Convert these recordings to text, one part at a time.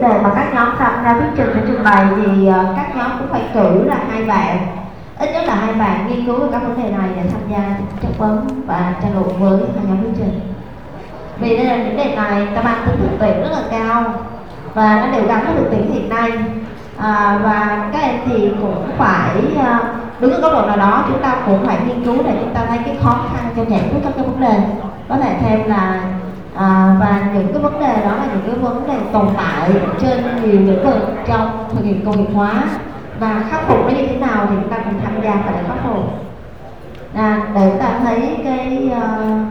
chủ đề mà các nhóm tham gia thuyết trình để trình bày thì ờ, các nhóm cũng phải cử là hai bạn. Ít nhất là hai bạn nghiên cứu về các vấn đề này để tham gia chất vấn và tranh luận với hai nhóm thuyết trình. Vì đây là những đề tài ta mang tính thực tiễn rất là cao và nó đều gắn với thực tiễn hiện nay. À, và các em thì cũng phải ờ, đứng ở góc độ nào đó chúng ta cũng phải nghiên cứu để chúng ta thấy cái khó khăn trong giải quyết các cái vấn đề. Có thể thêm là à, và những cái vấn đề đó là những cái vấn đề tồn tại trên nhiều lĩnh vực trong thực hiện công nghiệp hóa. Và khắc phục nó như thế nào thì chúng ta cùng tham gia và để khắc phục. À, để ta thấy cái uh,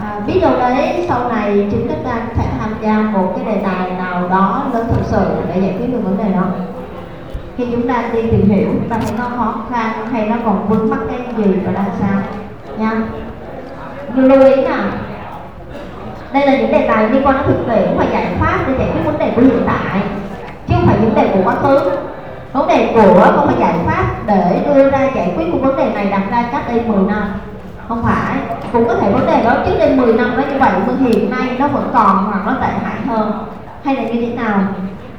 à, biết đâu đấy sau này chính các ta sẽ tham gia một cái đề tài nào đó lớn thực sự để giải quyết được vấn đề đó. Khi chúng ta đi tìm hiểu ta thấy nó khó khăn hay nó còn vướng mắc cái gì và là sao nha. Lưu ý nào đây là những đề tài liên quan đến thực tiễn và giải pháp để giải quyết vấn đề của hiện tại, chứ không phải vấn đề của quá khứ. Vấn đề của không phải giải pháp để đưa ra giải quyết của vấn đề này đặt ra cách đây 10 năm. Không phải, cũng có thể vấn đề đó trước đây 10 năm đó như vậy, nhưng hiện nay nó vẫn còn hoặc nó tệ hại hơn, hay là như thế nào?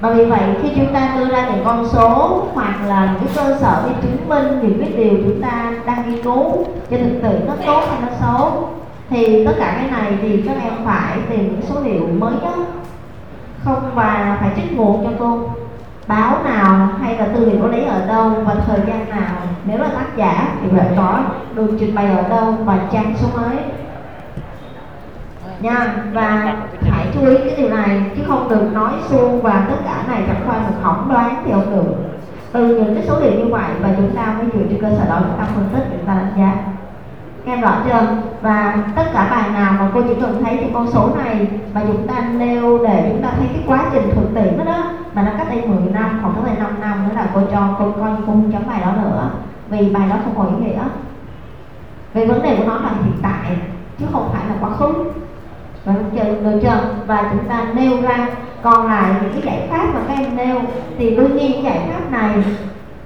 Bởi vì vậy, khi chúng ta đưa ra những con số hoặc là những cái cơ sở để chứng minh những cái điều chúng ta đang nghiên cứu cho thực tiễn nó tốt hay nó xấu thì tất cả cái này thì các em phải tìm những số liệu mới nhất. Không và phải trích nguồn cho cô. Báo nào hay là tư liệu có lấy ở đâu và thời gian nào. Nếu là tác giả thì phải có được trình bày ở đâu và trang số mấy nha, và hãy chú ý cái điều này, chứ không được nói suông và tất cả này chẳng qua một hỏng đoán thì không được. Từ những cái số liệu như vậy và chúng ta mới dựa trên cơ sở đó chúng ta phân tích chúng ta đánh giá em rõ chưa? Và tất cả bài nào mà cô chỉ cần thấy thì con số này mà chúng ta nêu để chúng ta thấy cái quá trình thực tiễn đó, đó mà nó cách đây 10 năm hoặc cách đây 5 năm nữa là cô cho cô coi cô không chấm bài đó nữa. Vì bài đó không có ý nghĩa. Vì vấn đề của nó là hiện tại chứ không phải là quá khứ. Và được chưa? Và chúng ta nêu ra còn lại những cái giải pháp mà các em nêu thì đương nhiên giải pháp này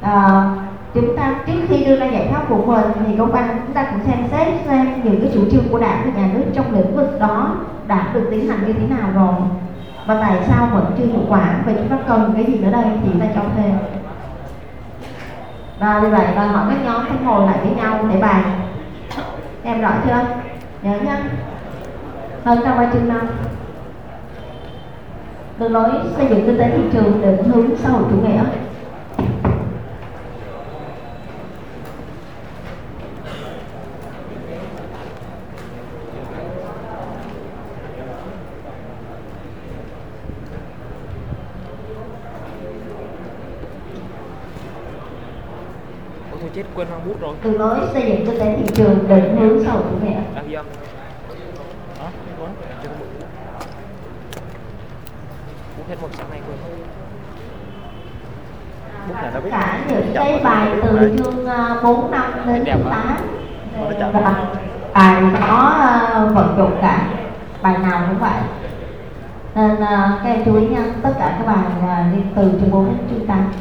uh, chúng ta trước khi đưa ra giải pháp của mình thì công an chúng ta cũng xem xét xem những cái chủ trương của đảng và nhà nước trong lĩnh vực đó đã được tiến hành như thế nào rồi. Và tại sao vẫn chưa hiệu quả và chúng ta cần cái gì nữa đây thì ta cho thêm. Và vì vậy đòi hỏi các nhóm phải ngồi lại với nhau để bàn. Em rõ chưa? Nhớ nhá. Hơn trong ba chương năm. Đường lối xây dựng kinh tế thị trường định hướng xã hội chủ nghĩa. Chết quên mang bút rồi. Từ lối xây dựng kinh tế thị trường định hướng hội chủ nghĩa à âm. Đó có bút. Hết một sáng nay quên. Bút này nó tất bút cả những cái bài từ chương 4 năm đến Đẹp chương quá. 8 Nó chậm. và bài có ờ, vận dụng cả. Bài nào cũng vậy. Nên ờ, các em chú ý nha tất cả các bài ờ, đi từ chương 4 đến chương 8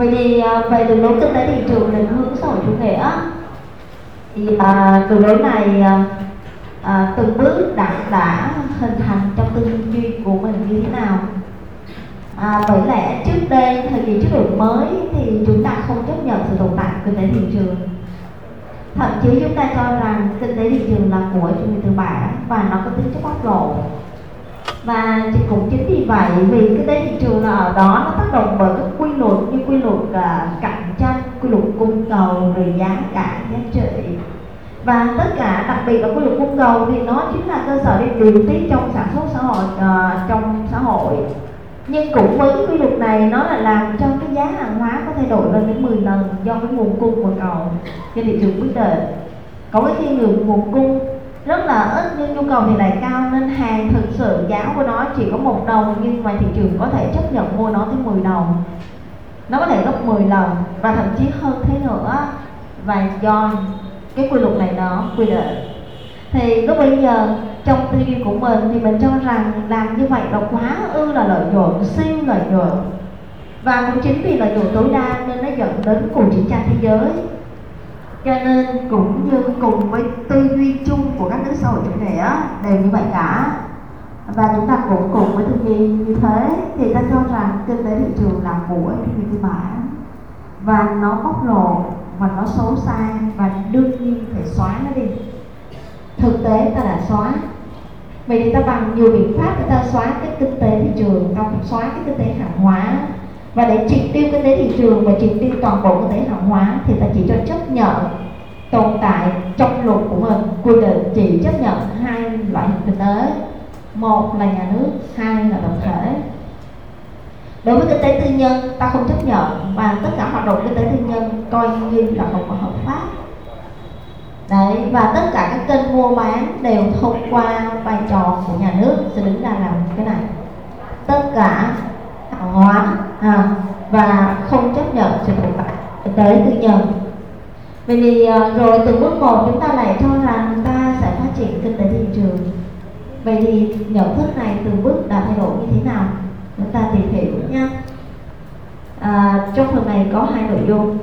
vậy thì về đường lối kinh tế thị trường định hướng xã hội chủ nghĩa. Thì à, đường lối này à, à, từng bước đã đã hình thành trong tư duy của mình như thế nào? À, bởi lẽ trước đây thời kỳ trước đổi mới thì chúng ta không chấp nhận sự tồn tại của kinh tế thị trường. Thậm chí chúng ta cho rằng kinh tế thị trường là của chủ nghĩa tư bản và nó có tính chất bóc lột và cũng chính vì vậy vì cái tế thị trường là ở đó nó tác động bởi các quy luật như quy luật uh, cạnh tranh quy luật cung cầu rồi giá cả giá trị. Và tất cả đặc biệt là quy luật cung cầu thì nó chính là cơ sở để điều tiết trong sản xuất xã hội uh, trong xã hội. Nhưng cũng với cái quy luật này nó là làm cho cái giá hàng hóa có thay đổi lên đến 10 lần do cái nguồn cung và cầu trên thị trường quyết định. Có cái khi nguồn cung rất là ít, nhưng nhu cầu thì lại cao nên hàng thực sự giá của nó chỉ có một đồng, nhưng mà thị trường có thể chấp nhận mua nó tới 10 đồng. Nó có thể gấp 10 lần và thậm chí hơn thế nữa. Và do cái quy luật này nó quy định. Thì lúc bây giờ, trong tư duy của mình thì mình cho rằng làm như vậy là quá ư là lợi nhuận, siêu lợi nhuận. Và cũng chính vì lợi nhuận tối đa nên nó dẫn đến cuộc chiến tranh thế giới cho nên cũng như cùng với tư duy chung của các nước xã hội chủ nghĩa, đều như vậy cả. Và chúng ta cũng cùng với tư duy như thế, thì ta cho rằng kinh tế thị trường là của tư duy tư bản và nó bóc lột, và nó xấu xa, và đương nhiên phải xóa nó đi. Thực tế ta đã xóa. Vậy thì ta bằng nhiều biện pháp để ta xóa cái kinh tế thị trường, ta xóa cái kinh tế hàng hóa và để triệt tiêu kinh tế thị trường và triệt tiêu toàn bộ kinh tế hàng hóa thì ta chỉ cho chấp nhận tồn tại trong luật của mình. Quy định chỉ chấp nhận hai loại hình kinh tế. Một là nhà nước, hai là tập thể. Đối với kinh tế tư nhân, ta không chấp nhận và tất cả hoạt động kinh tế tư nhân coi như là không có hợp pháp. Đấy, và tất cả các kênh mua bán đều thông qua vai trò của nhà nước sẽ đứng ra làm cái này. Tất cả à, và không chấp nhận sự tồn tại kinh tế tư nhân vậy thì à, rồi từ bước một chúng ta lại cho rằng ta sẽ phát triển kinh tế thị trường. Vậy thì nhận thức này từ bước đã thay đổi như thế nào? Chúng ta tìm hiểu nhé. À, trong phần này có hai nội dung.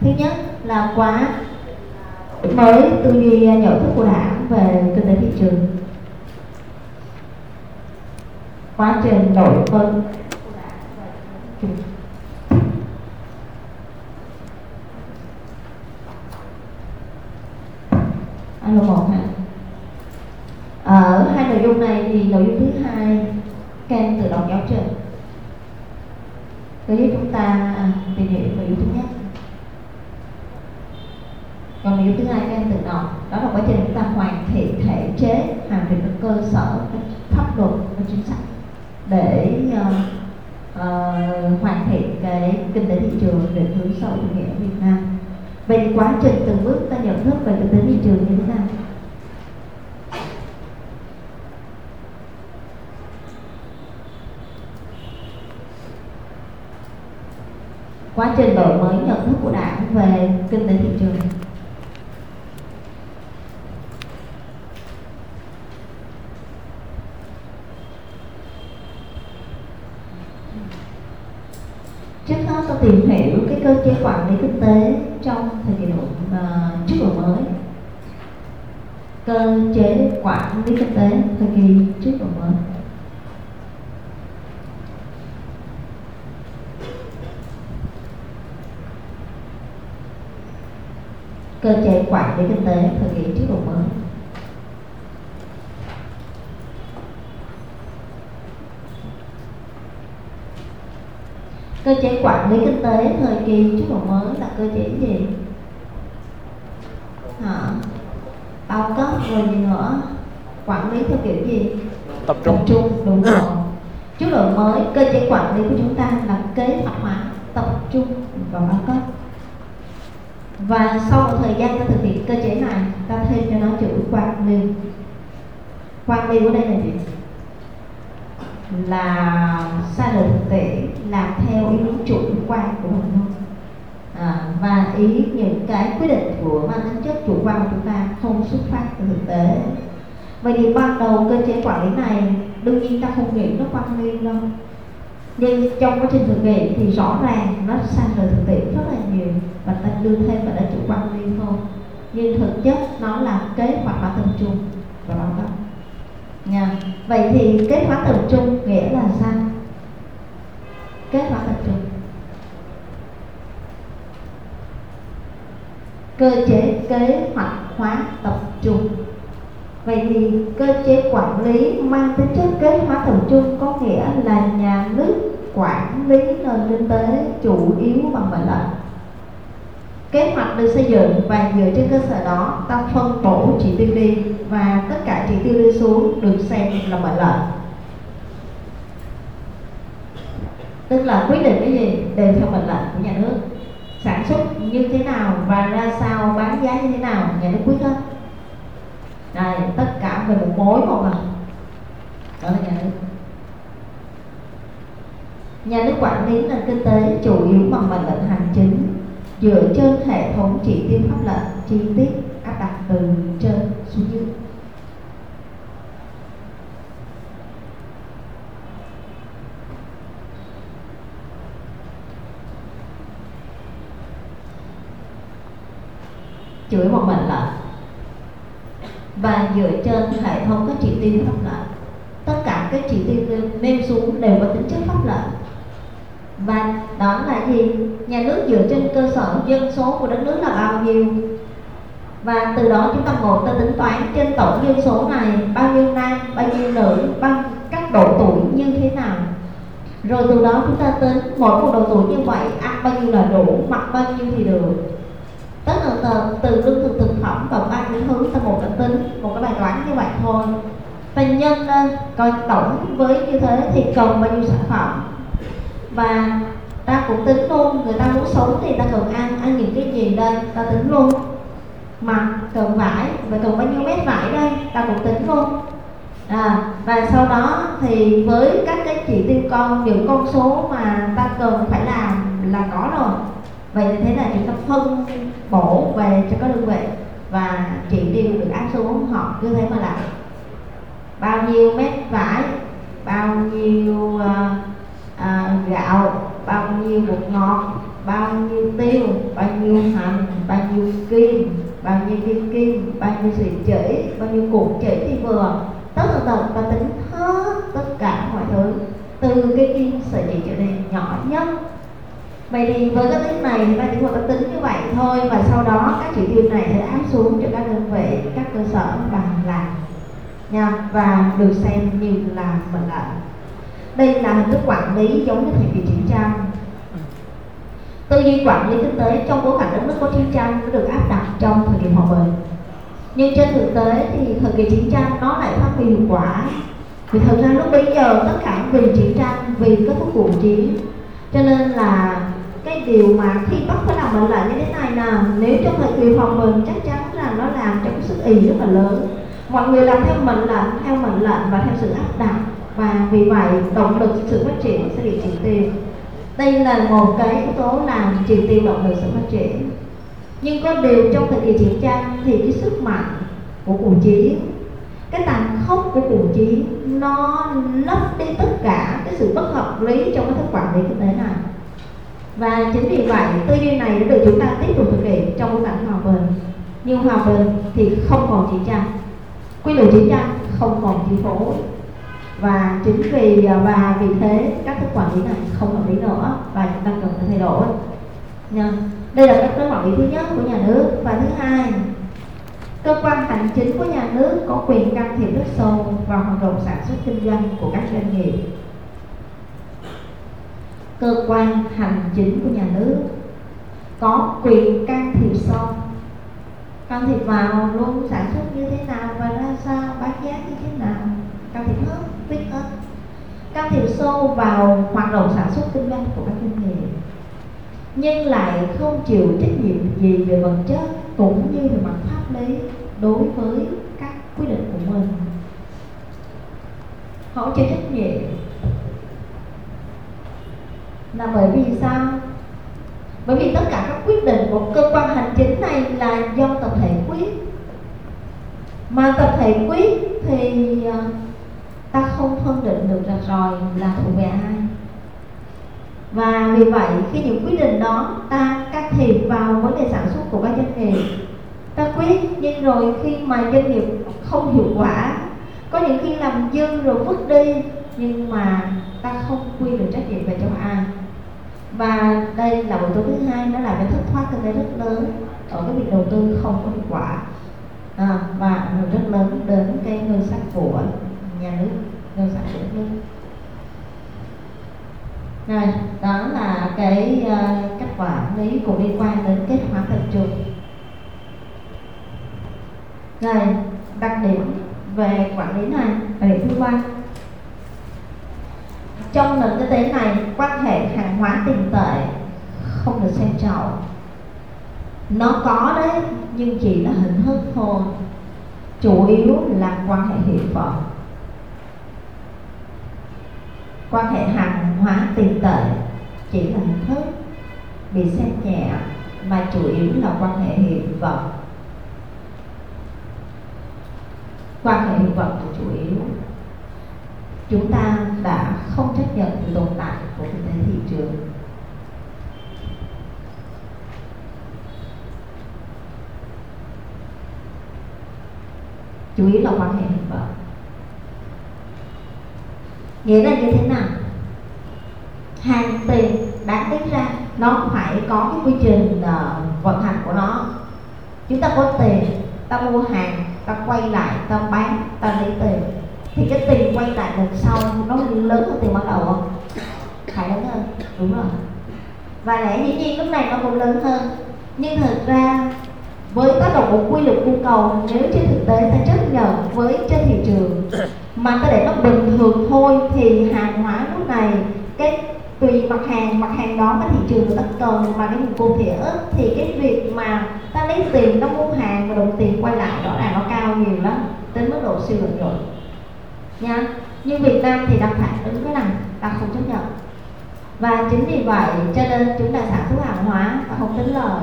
Thứ nhất là quá mới tư duy nhận thức của đảng về kinh tế thị trường. Quá trình đổi mới alo một ha ở hai nội dung này thì nội dung thứ hai các tự động giáo trình. Đối với chúng ta à, tìm hiểu nội dung thứ nhất. Còn nội dung thứ hai các tự động đó là quá trình chúng ta hoàn thiện thể chế hoàn thiện các cơ sở các pháp luật và chính sách để uh, uh, hoàn thiện cái kinh tế thị trường định hướng xã hội chủ nghĩa ở Việt Nam. Vậy thì quá trình từng bước ta nhận thức về kinh tế thị trường như thế nào? Quá trình đổi mới nhận thức của đảng về kinh tế thị trường. Trước hết tôi tìm hiểu cái cơ chế quản lý kinh tế trong thời kỳ đổi uh, trước đổi mới. Cơ chế quản lý kinh tế thời kỳ trước đổi mới cơ chế quản lý kinh tế thời kỳ trước đổi mới. Cơ chế quản lý kinh tế thời kỳ trước đổi mới là cơ chế gì? Hả? Bao cấp rồi gì nữa? Quản lý theo kiểu gì? Tập trung. Tập trung đúng rồi. Trước đổi mới cơ chế quản lý của chúng ta là kế hoạch hóa tập trung và bao cấp và sau một thời gian ta thực hiện cơ chế này ta thêm cho nó chữ quan liêu quan liêu ở đây là gì? Là xa rời thực tế làm theo ý muốn chủ quan của mình thôi. À, và ý những cái quyết định của mang tính chất chủ quan của chúng ta không xuất phát từ thực tế. Vậy thì ban đầu cơ chế quản lý này đương nhiên ta không nghĩ nó quan liêu đâu nhưng trong quá trình thực hiện thì rõ ràng nó sang lời thực tiễn rất là nhiều và ta đưa thêm vào đã chủ quan đi thôi. Nhưng thực chất nó là kế hoạch hóa tập trung và báo cáo nha. Vậy thì kế hoạch tập trung nghĩa là sao? Kế hoạch tập trung cơ chế kế hoạch hóa tập trung vậy thì cơ chế quản lý mang tính chất kế hoạch tập trung có nghĩa là nhà nước quản lý nền kinh tế chủ yếu bằng mệnh lệnh. Kế hoạch được xây dựng và dựa trên cơ sở đó ta phân bổ chỉ tiêu đi và tất cả chỉ tiêu đi xuống được xem là mệnh lệnh. Tức là quyết định cái gì đều theo mệnh lệnh của nhà nước. Sản xuất như thế nào và ra sao, bán giá như thế nào, nhà nước quyết hết đây, tất cả về một mối một à đó là nhà nước. Nhà nước quản lý nền kinh tế chủ yếu bằng mệnh lệnh hành chính, dựa trên hệ thống chỉ tiêu pháp lệnh, chi tiết áp đặt từ trên xuống dưới. Chửi một mình là và dựa trên hệ thống các chỉ tiêu pháp lệnh tất cả các chỉ tiêu nêu xuống đều có tính chất pháp lệnh và đó là gì? Nhà nước dựa trên cơ sở dân số của đất nước là bao nhiêu? Và từ đó chúng ta ngồi ta tính toán trên tổng dân số này bao nhiêu nam, bao nhiêu nữ bao các độ tuổi như thế nào. Rồi từ đó chúng ta tính mỗi một độ tuổi như vậy, ăn bao nhiêu là đủ, mặc bao nhiêu thì được tất cả từ, từ lương thực thực phẩm và ba cái thứ ta một cái tính một cái bài toán như vậy thôi. Ta nhân lên ờ, coi tổng với như thế thì cần bao nhiêu sản phẩm? Và ta cũng tính luôn người ta muốn sống thì ta cần ăn ăn những cái gì đây ta tính luôn. Mặt cần vải và cần bao nhiêu mét vải đây ta cũng tính luôn. À, và sau đó thì với các cái chỉ tiêu con những con số mà ta cần phải làm là có rồi. Vậy thế là chúng ta phân bổ về cho các đơn vị và chỉ tiêu được áp xuống họ cứ thế mà làm bao nhiêu mét vải bao nhiêu uh, uh, gạo bao nhiêu bột ngọt bao nhiêu tiêu bao nhiêu hành bao nhiêu kim bao nhiêu viên kim bao nhiêu sợi chỉ bao nhiêu cục chỉ thì vừa. Tất tật và tính hết tất cả mọi thứ từ cái kim sợi chỉ trở nên nhỏ nhất vậy thì với các tính này thì ta chỉ một cái tính như vậy thôi và sau đó các chỉ tiêu này sẽ áp xuống cho các đơn vị, các cơ sở bằng làm nha, và được xem như là mệnh lệnh. Đây là hình thức quản lý giống như thời kỳ chiến tranh. Tư duy quản lý kinh tế trong bối cảnh đất nước có chiến tranh nó được áp đặt trong thời kỳ hòa bình. Nhưng trên thực tế thì thời kỳ chiến tranh nó lại phát huy hiệu quả. Vì thực ra lúc bây giờ tất cả vì chiến tranh, vì kết thúc cuộc chiến, cho nên là điều mà khi bắt phải làm mệnh lệnh như thế này nè, nếu trong thời kỳ phòng mình chắc chắn là nó làm cho cái sức ì rất là lớn. Mọi người làm theo mệnh lệnh, theo mệnh lệnh và theo sự áp đặt. Và vì vậy, động lực sự phát triển sẽ bị triệt tiêu. Đây là một cái yếu tố làm triệt tiêu động lực sự phát triển. Nhưng có điều trong thời kỳ chiến tranh thì cái sức mạnh của cuộc chiến, cái tàn khốc của cuộc chiến, nó lấp đi tất cả cái sự bất hợp lý trong cái thức quản lý kinh tế này và chính vì vậy, tư duy này đã được chúng ta tiếp tục thực hiện trong bối cảnh hòa bình. Nhưng hòa bình thì không còn chiến tranh quy luật chiến tranh không còn chi phối và chính vì à, và vì thế, các thức quản lý này không hợp lý nữa và chúng ta cần phải thay đổi. Nha. Đây là các thức quản lý thứ nhất của nhà nước. Và thứ hai, cơ quan hành chính của nhà nước có quyền can thiệp rất sâu vào hoạt động sản xuất kinh doanh của các doanh nghiệp cơ quan hành chính của nhà nước. Có quyền can thiệp sâu can thiệp vào, luôn sản xuất như thế nào và ra sao, bán giá như thế nào. Can thiệp hết biết hết. Can thiệp sâu vào hoạt động sản xuất kinh doanh của các doanh nghiệp. Nhưng lại không chịu trách nhiệm gì về vật chất, cũng như về mặt pháp lý đối với các quyết định của mình. Họ chịu trách nhiệm là bởi vì sao? Bởi vì tất cả các quyết định của cơ quan hành chính này là do tập thể quyết. Mà tập thể quyết thì ờ, ta không phân định được rạch ròi là thuộc về ai. Và vì vậy, khi những quyết định đó ta can thiệp vào vấn đề sản xuất của các doanh nghiệp, ta quyết. Nhưng rồi khi mà doanh nghiệp không hiệu quả, có những khi làm dư rồi vứt đi, nhưng mà ta không quy được trách nhiệm về cho ai và đây là yếu tố thứ hai nó là cái thất thoát kinh tế rất lớn. Ở cái việc đầu tư không có hiệu quả. À, và ảnh hưởng rất lớn đến cái ngân sách của nhà nước ngân sách của nước. Rồi đó là cái à, uh, cách quản lý cũng liên quan đến kết hóa tập trung rồi đặc điểm về quản lý này. Đặc điểm thứ ba trong nền kinh tế này, quan hệ hàng hóa tiền tệ không được xem trọng. Nó có đấy, nhưng chỉ là hình thức thôi. Chủ yếu là quan hệ hiện vật. Quan hệ hàng hóa tiền tệ chỉ là hình thức bị xem nhẹ, mà chủ yếu là quan hệ hiện vật. Quan hệ hiện vật là chủ yếu. Chúng ta và không chấp nhận sự tồn tại của kinh tế thị trường. Chủ yếu là quan hệ hình vợ. nghĩa là như thế nào? Hàng tiền đáng tính ra nó phải có cái quy trình uh, vận hành của nó. Chúng ta có tiền ta mua hàng ta quay lại ta bán ta lấy tiền thì cái tiền quay lại đằng sau, nó lớn hơn tiền ban đầu không? Phải lớn hơn, đúng rồi. Và lẽ dĩ nhiên lúc này nó cũng lớn hơn. Nhưng thực ra, với tác động của quy luật cung cầu, nếu trên thực tế ta chấp nhận với trên thị trường mà ta để nó bình thường thôi, thì hàng hóa lúc này, cái tùy mặt hàng mặt hàng đó mà thị trường người ta cần mà cái nguồn cung thì ít, thì cái việc mà ta lấy tiền ta mua hàng và đồng tiền quay lại đó là nó cao nhiều lắm, đến mức độ siêu lợi nhuận nha. Nhưng Việt Nam thì đang phản ứng cái này ta không chấp nhận. Và chính vì vậy cho nên chúng ta sản xuất hàng hóa và không tính lời.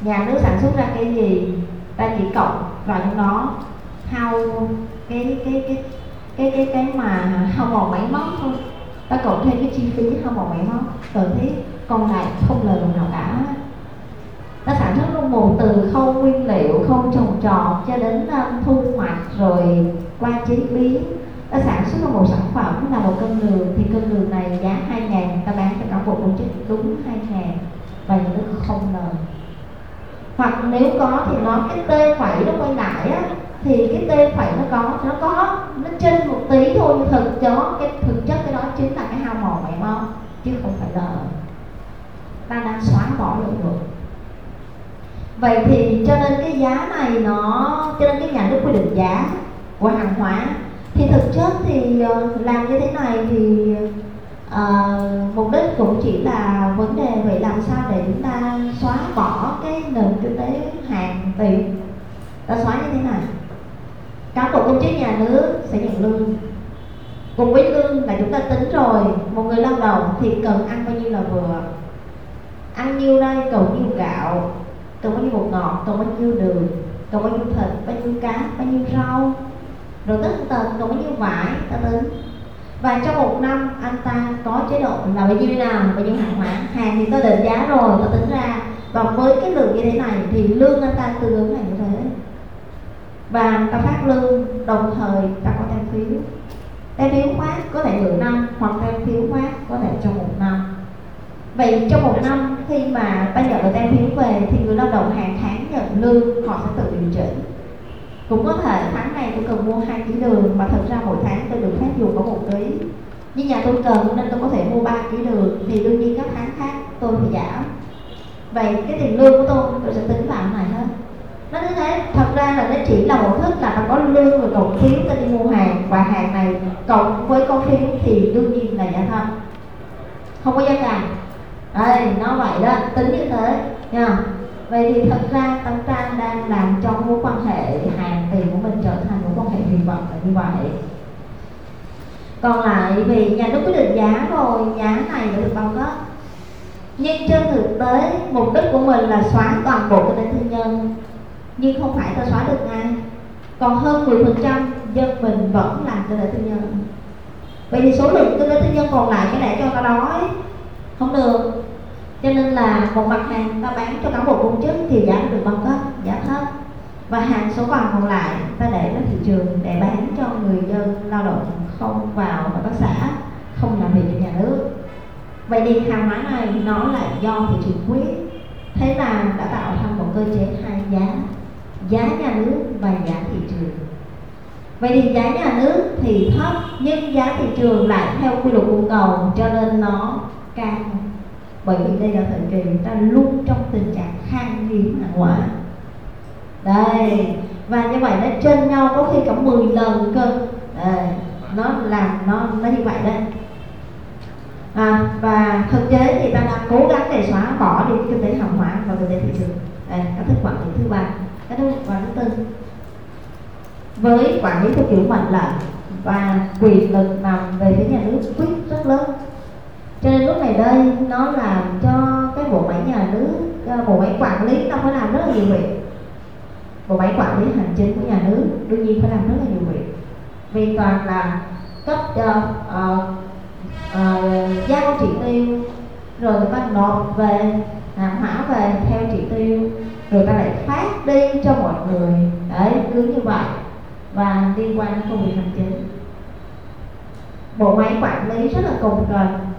Nhà nước sản xuất ra cái gì ta chỉ cộng vào trong đó hao cái cái cái cái cái cái mà hao mòn máy móc thôi. Ta cộng thêm cái chi phí hao mòn máy móc cần thiết. Còn lại không lời đồng nào cả. Ta sản xuất luôn một từ khâu nguyên liệu khâu trồng trọt cho đến um, thu hoạch rồi qua chế biến nó sản xuất ra một sản phẩm là một cân đường. Thì cân đường này giá hai ngàn ta bán cho cả bộ công chức đúng hai ngàn và nhà nước không lời. Hoặc nếu có thì nó, cái tê phẩy nó quay lại á, thì cái tê phẩy nó có nó có, nó trên một tí thôi, nhưng thực cho, cái thực chất cái đó chính là cái hao mòn mày mo chứ không phải lời ta đang xóa bỏ lợi nhuận vậy thì cho nên cái giá này nó, cho nên cái nhà nước quy định giá của hàng hóa. Thì thực chất thì ờ, làm như thế này thì uh, mục đích cũng chỉ là vấn đề vậy làm sao để chúng ta xóa bỏ cái nền kinh tế hàng tiền ta xóa như thế này. Cán bộ công chức nhà nước sẽ nhận lương. Cùng với lương là chúng ta tính rồi một người lao động thì cần ăn bao nhiêu là vừa? Ăn nhiêu đây cần nhiêu gạo? Cần bao nhiêu bột ngọt? Cần bao nhiêu đường? Cần bao nhiêu thịt? Bao nhiêu cá? Bao nhiêu rau? Rồi tất tần cũng như vải, ta tính và trong một năm, anh ta có chế độ là bao nhiêu nào bao nhiêu hàng hóa. Hàng thì ta định giá rồi ta tính ra. Và với cái lượng như thế này thì lương anh ta tương ứng là như thế. Và ta phát lương, đồng thời ta có tem phiếu. Tem phiếu khoát có thể nửa năm, hoặc tem phiếu khoát có thể trong một năm. Vậy trong một năm, khi mà ta nhận được tem phiếu về, thì người lao động hàng tháng nhận lương, họ sẽ tự điều chỉnh cũng có thể tháng này tôi cần mua hai ký đường mà thật ra mỗi tháng tôi được phép dùng có một ký. Nhưng nhà tôi cần nên tôi có thể mua 3 ký đường thì đương nhiên các tháng khác tôi phải giảm. Vậy cái tiền lương của tôi tôi sẽ tính vào này hết. Nó như thế, thật ra là nó chỉ là một thức là nó có lương rồi cộng phiếu tôi đi mua hàng và hàng này. Cộng với con phiếu thì đương nhiên là giá thật không có giá cả. Đây, nó vậy đó, tính như thế, nha vậy thì thật ra tâm trang đang làm cho mối quan hệ hàng tiền của mình trở thành mối quan hệ huyền vọng là như vậy. Còn lại, vì nhà nước quyết định giá rồi, giá này đã được bao cấp nhưng trên thực tế, mục đích của mình là xóa toàn bộ cái tư nhân. Nhưng không phải ta xóa được ngay. Còn hơn 10% dân mình vẫn làm cái tế thương nhân. Vậy thì số lượng cái tế thương nhân còn lại, cái để cho ta đói, không được cho nên là một mặt hàng ta bán cho cán bộ công chức thì giá được bao cấp giá thấp. Và hàng số còn còn lại, ta để ra thị trường để bán cho người dân, lao động không vào hợp tác xã, không làm việc cho nhà nước. Vậy thì hàng hóa này nó lại do thị trường quyết. Thế là đã tạo thành một cơ chế hai giá giá nhà nước và giá thị trường. Vậy thì giá nhà nước thì thấp, nhưng giá thị trường lại theo quy luật cung cầu, cho nên nó cao bởi vì đây là thời kỳ chúng ta luôn trong tình trạng khan hiếm hàng hóa. Đây và như vậy nó trên nhau có khi cả 10 lần cơ. À, nó làm nó nó như vậy đấy à, và thực tế thì ta đang cố gắng để xóa bỏ đi kinh tế hàng hóa và kinh tế thị trường. Đây các thức quản lý thứ ba cái thứ và thứ tư. Với quản lý theo kiểu mệnh lệnh và quyền lực nằm về phía nhà nước quyết rất lớn cho nên lúc này đây nó làm cho cái bộ máy nhà nước bộ máy quản lý nó phải làm rất là nhiều việc. Bộ máy quản lý hành chính của nhà nước đương nhiên phải làm rất là nhiều việc. Vì toàn là cấp uh, uh, uh, giao chỉ tiêu rồi người ta nộp về hàng hóa về theo chỉ tiêu rồi ta lại phát đi cho mọi người. Đấy cứ như vậy. Và liên quan đến công việc hành chính. Bộ máy quản lý rất là cồng kềnh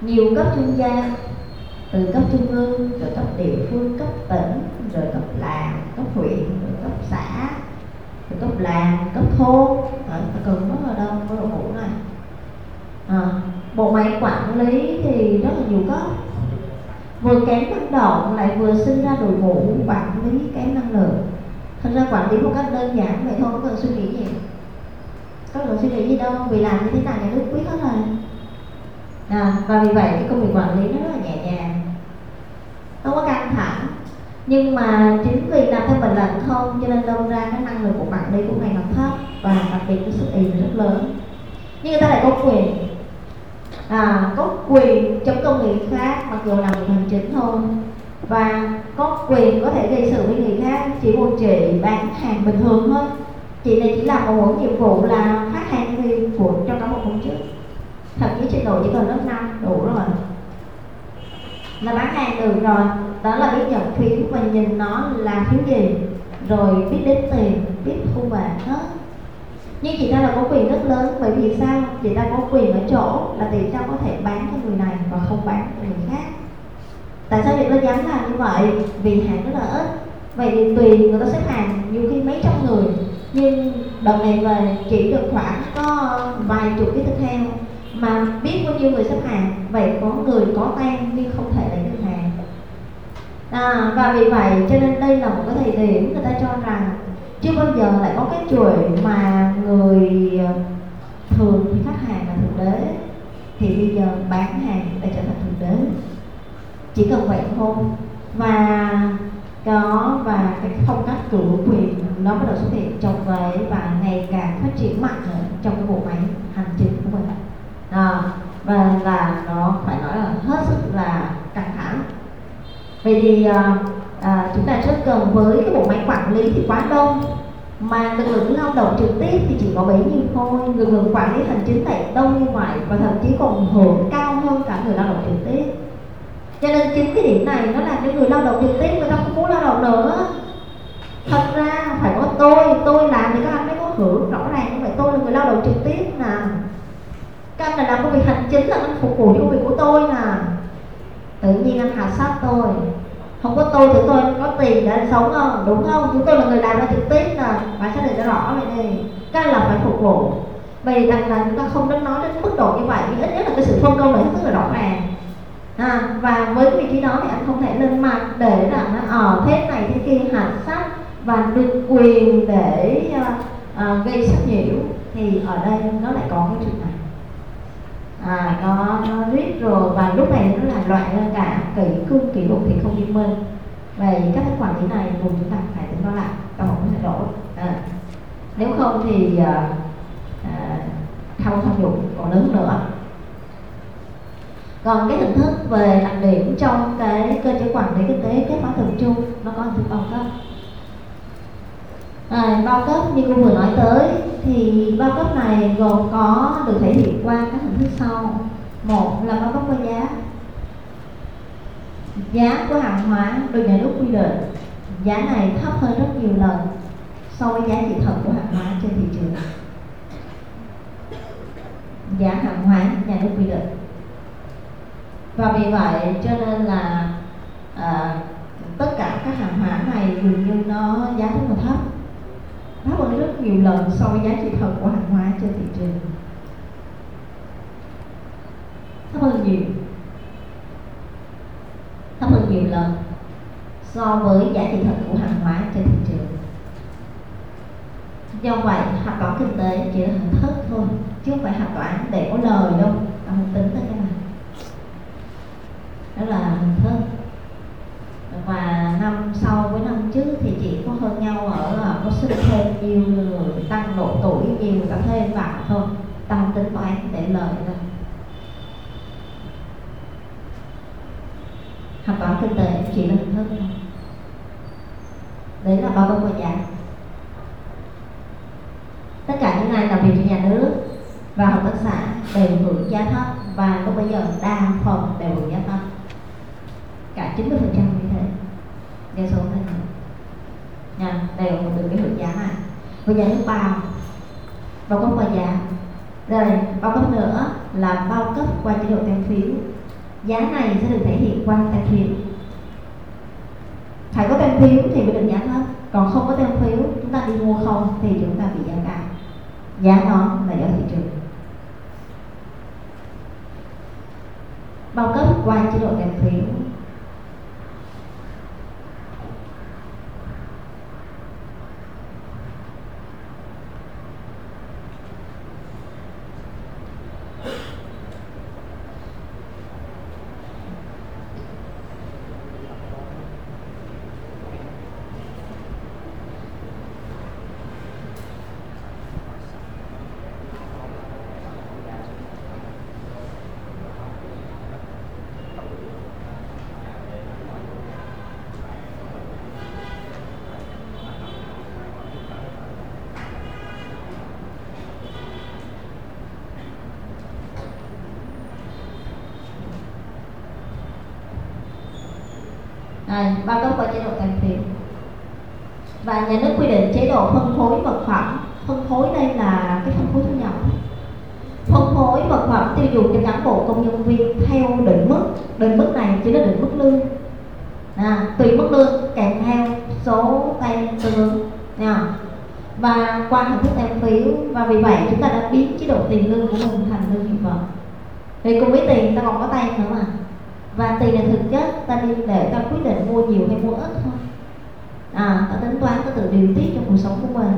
nhiều cấp chuyên gia từ cấp trung ương rồi cấp địa phương cấp tỉnh rồi cấp làng cấp huyện rồi cấp xã rồi cấp làng cấp thôn. Ở cần rất là đông cái đội ngũ này. À, bộ máy quản lý thì rất là nhiều cấp. Vừa kém năng động lại vừa sinh ra đội ngũ quản lý kém năng lượng. Thật ra quản lý một cách đơn giản vậy thôi không cần suy nghĩ gì có cần suy nghĩ gì đâu vì làm như thế nào nhà nước quyết hết rồi à, và vì vậy cái công việc quản lý nó rất là nhẹ nhàng. Không có căng thẳng. Nhưng mà chính vì làm theo mình lệnh không cho nên đâu ra cái năng lực của bạn đi cũng ngày càng thấp và đặc biệt cái sức ý rất lớn. Nhưng người ta lại có quyền. À, có quyền chống công người khác mặc dù làm việc hành chính thôi. Và có quyền có thể gây sự với người khác chỉ một chị bán hàng bình thường thôi. Chị này chỉ làm một mỗi nhiệm vụ là phát hàng thì của cho cả một công chức thậm chí trình độ chỉ cần lớp 5 đủ rồi. Là bán hàng được rồi, đó là biết nhận phiếu và nhìn nó là phiếu gì, rồi biết đến tiền, biết thu về hết. Nhưng chị ta là có quyền rất lớn, bởi vì sao? Chị ta có quyền ở chỗ là tại sao có thể bán cho người này và không bán cho người khác. Tại sao chị ta dám làm như vậy? Vì hàng rất là ít. Vậy thì tùy người ta xếp hàng, nhiều khi mấy trăm người. Nhưng đợt này về chỉ được khoảng có vài chục cái thịt heo mà biết bao nhiêu người xếp hàng vậy có người có tan nhưng không thể lấy được hàng. À, và vì vậy cho nên đây là một cái thời điểm người ta cho rằng chưa bao giờ lại có cái chuỗi mà người ờ, thường thì khách hàng là thượng đế. Thì bây giờ bán hàng để trở thành thượng đế. Chỉ cần vậy thôi. Và có và cái phong cách cử quyền nó bắt đầu xuất hiện trong cái và ngày càng phát triển mạnh ở trong cái bộ máy hành chính của mình à, và là nó phải nói là hết sức là căng thẳng. Vậy thì à, à, chúng ta rất cần với cái bộ máy quản lý thì quá đông mà lực lượng lao động trực tiếp thì chỉ có bấy nhiêu thôi. Lực lượng quản lý hành chính lại đông như vậy và thậm chí còn hưởng cao hơn cả người lao động trực tiếp. Cho nên chính cái điểm này nó làm cho người lao động trực tiếp người ta không muốn lao động nữa. Thật ra phải có tôi tôi làm thì các anh mới có hưởng rõ ràng như vậy. Tôi là người lao động trực tiếp nè các anh là làm công việc hành chính là anh phục vụ cho công việc của tôi nè. Tự nhiên anh hạ sát tôi. Không có tôi thì tôi có tiền để anh sống không? Đúng không? Chúng tôi là người làm ra trực tiếp nè. Phải xác định rõ vậy đi. Các anh là phải phục vụ. Vì rằng là chúng ta không đến nói đến mức độ như vậy. Nhưng ít nhất là cái sự phân công này rất là rõ ràng. À, và với cái vị trí đó thì anh không thể lên mặt để là nó ở thế này thế kia hạt sát và được quyền để uh, uh, gây sách nhiễu. Thì ở đây nó lại có cái chuyện này à, nó nó rít rồi và lúc này nó là loạn lên cả kỷ cương kỷ luật thì không nghiêm minh về các cái quản lý này cùng chúng ta phải tính nó lại và không cái thay đổi. À, nếu không thì à, à, tham tham dụng còn lớn nữa. Còn cái hình thức về đặc điểm trong cái cơ chế quản lý kinh tế kết quả tập trung nó có hình thức bao cấp à, bao cấp như cô vừa nói tới thì bao cấp này gồm có được thể hiện qua các hình thức sau. Một là bao cấp qua giá. Giá của hàng hóa được nhà nước quy định. Giá này thấp hơn rất nhiều lần so với giá trị thật của hàng hóa trên thị trường. Giá hàng hóa nhà nước quy định. Và vì vậy cho nên là à, tất cả các hàng hóa này dường như nó giá rất là thấp thấp hơn rất nhiều lần so với giá trị thật của hàng hóa trên thị trường. Thấp hơn nhiều. Thấp hơn nhiều lần so với giá trị thật của hàng hóa trên thị trường. Do vậy hoạt toán kinh tế chỉ là hình thức thôi, chứ không phải hoạt toán để có lời đâu. Ta không tính tới cái này đó là hình thức và năm sau với năm trước thì chỉ có hơn nhau ở à, có sinh thêm nhiều người, tăng độ tuổi nhiều người ta thêm vào thôi tăng tính toán để lời đâu học toán kinh tế chỉ là hình thức thôi. Đấy là bao công của giá tất cả những ai làm việc cho nhà nước và hợp tác xã đều hưởng giá thấp và lúc bây giờ đa phần đều hưởng giá thấp cả 90 phần trăm như thế. Đa số này. Nha đều được cái hưởng giá này. Với giá nước ba bao cấp qua giá. Rồi bao cấp nữa là bao cấp qua chế độ tem phiếu giá này sẽ được thể hiện qua tem phiếu phải có tem phiếu thì mới được giá thấp còn không có tem phiếu chúng ta đi mua không thì chúng ta bị giá cao. Giá nó là do thị trường. Bao cấp qua chế độ tem phiếu Đây, bao cấp qua chế độ tăng phiếu và nhà nước quy định chế độ phân phối vật phẩm. Phân phối đây là cái phân phối thu nhập. Phân phối vật phẩm tiêu dùng cho cán bộ công nhân viên theo định mức. Định mức này chỉ là định mức lương. À, tùy mức lương kèm theo số tay tương ứng. Nha. Và qua hình thức tem phiếu và vì vậy chúng ta đã biến chế độ tiền lương của mình thành lương hiện vật. Thì cùng với tiền ta còn có tay nữa mà và tiền là thực chất ta đi để ta quyết định mua nhiều hay mua ít thôi. À, ta tính toán ta tự điều tiết cho cuộc sống của mình.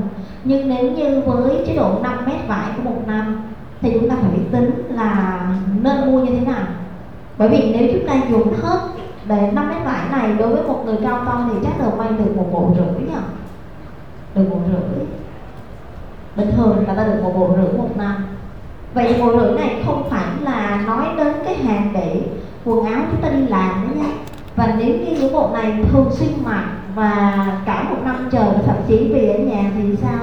Nhưng nếu như với chế độ 5 mét vải của một năm thì chúng ta phải biết tính là nên mua như thế nào. Bởi vì nếu chúng ta dùng hết để 5 mét vải này đối với một người cao to thì chắc là may được một bộ rưỡi nhỉ? Được một rưỡi. Bình thường là ta được một bộ rưỡi một năm. Vậy bộ rưỡi này không phải là nói đến cái hàng để quần áo chúng ta đi làm đấy nha. Và nếu như những bộ này thường xuyên mặc và cả một năm trời thậm chí về ở nhà thì sao?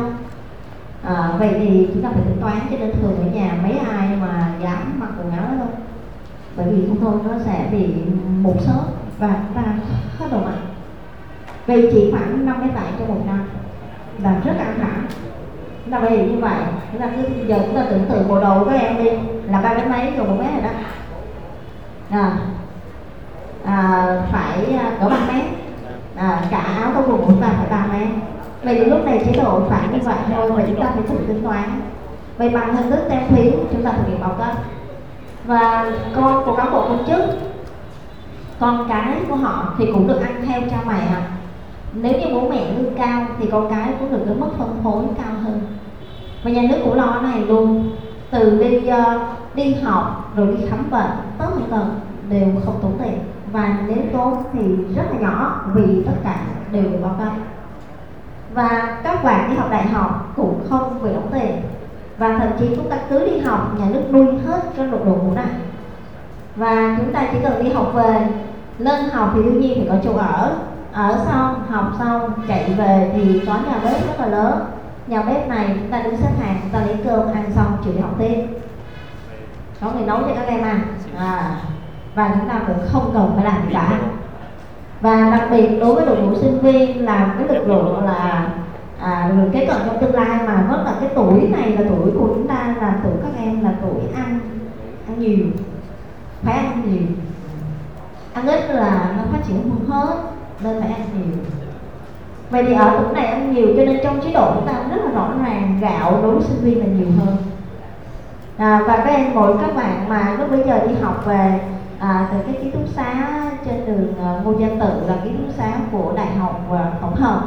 À, vậy thì chúng ta phải tính toán cho nên thường ở nhà mấy ai mà dám mặc quần áo đó đâu bởi vì không thôi nó sẽ bị mụn sớt và chúng ta hết đồ mặc. Vì chỉ khoảng năm cái vải cho một năm là rất căng thẳng. Là vì như vậy chúng ta cứ giờ chúng ta tưởng tượng bộ đồ của các em đi là ba mét mấy rồi một mét rồi đó à, à, phải à, cỡ ba mét. À, cả áo có quần chúng ta phải ba mét. Vậy thì lúc này chế độ phải như vậy thôi và chúng ta phải tự tính toán. Vậy bằng hình thức tem phiếu chúng ta thực hiện báo cấp và con của cán bộ công chức con cái của họ thì cũng được ăn theo cha mẹ nếu như bố mẹ lương cao thì con cái cũng được cái mức phân phối cao hơn. Và nhà nước cũng lo này luôn. Từ đi giờ đi học, rồi đi khám bệnh tất một tuần đều không tốn tiền. Và nếu tốn thì rất là nhỏ, vì tất cả đều được báo cấp và các bạn đi học đại học cũng không bị đóng tiền. Và thậm chí chúng ta cứ đi học, nhà nước nuôi hết cái độ đội ngũ này và chúng ta chỉ cần đi học về, lên học thì đương nhiên phải có chỗ ở. Ở xong, học xong, chạy về thì có nhà bếp rất là lớn. Nhà bếp này, chúng ta đứng xếp hàng, chúng ta lấy cơm, ăn xong chịu đi học tiếp có người nấu cho các em ăn. À, và chúng ta cũng không cần phải làm gì cả. Và đặc biệt đối với đội ngũ sinh viên là cái lực lượng là à, lực lượng kế cận trong tương lai mà rất là cái tuổi này là tuổi của chúng ta là tuổi các em là tuổi ăn ăn nhiều phải ăn nhiều. Ăn ít là nó phát triển không hết nên phải ăn nhiều. Vậy thì ở tuổi này ăn nhiều cho nên trong chế độ chúng ta rất là rõ ràng gạo đối với sinh viên là nhiều hơn à, và các em mỗi các bạn mà lúc bây giờ đi học về à, từ cái ký túc xá trên đường uh, Ngô Gia Tự là ký túc xá của đại học uh, tổng hợp.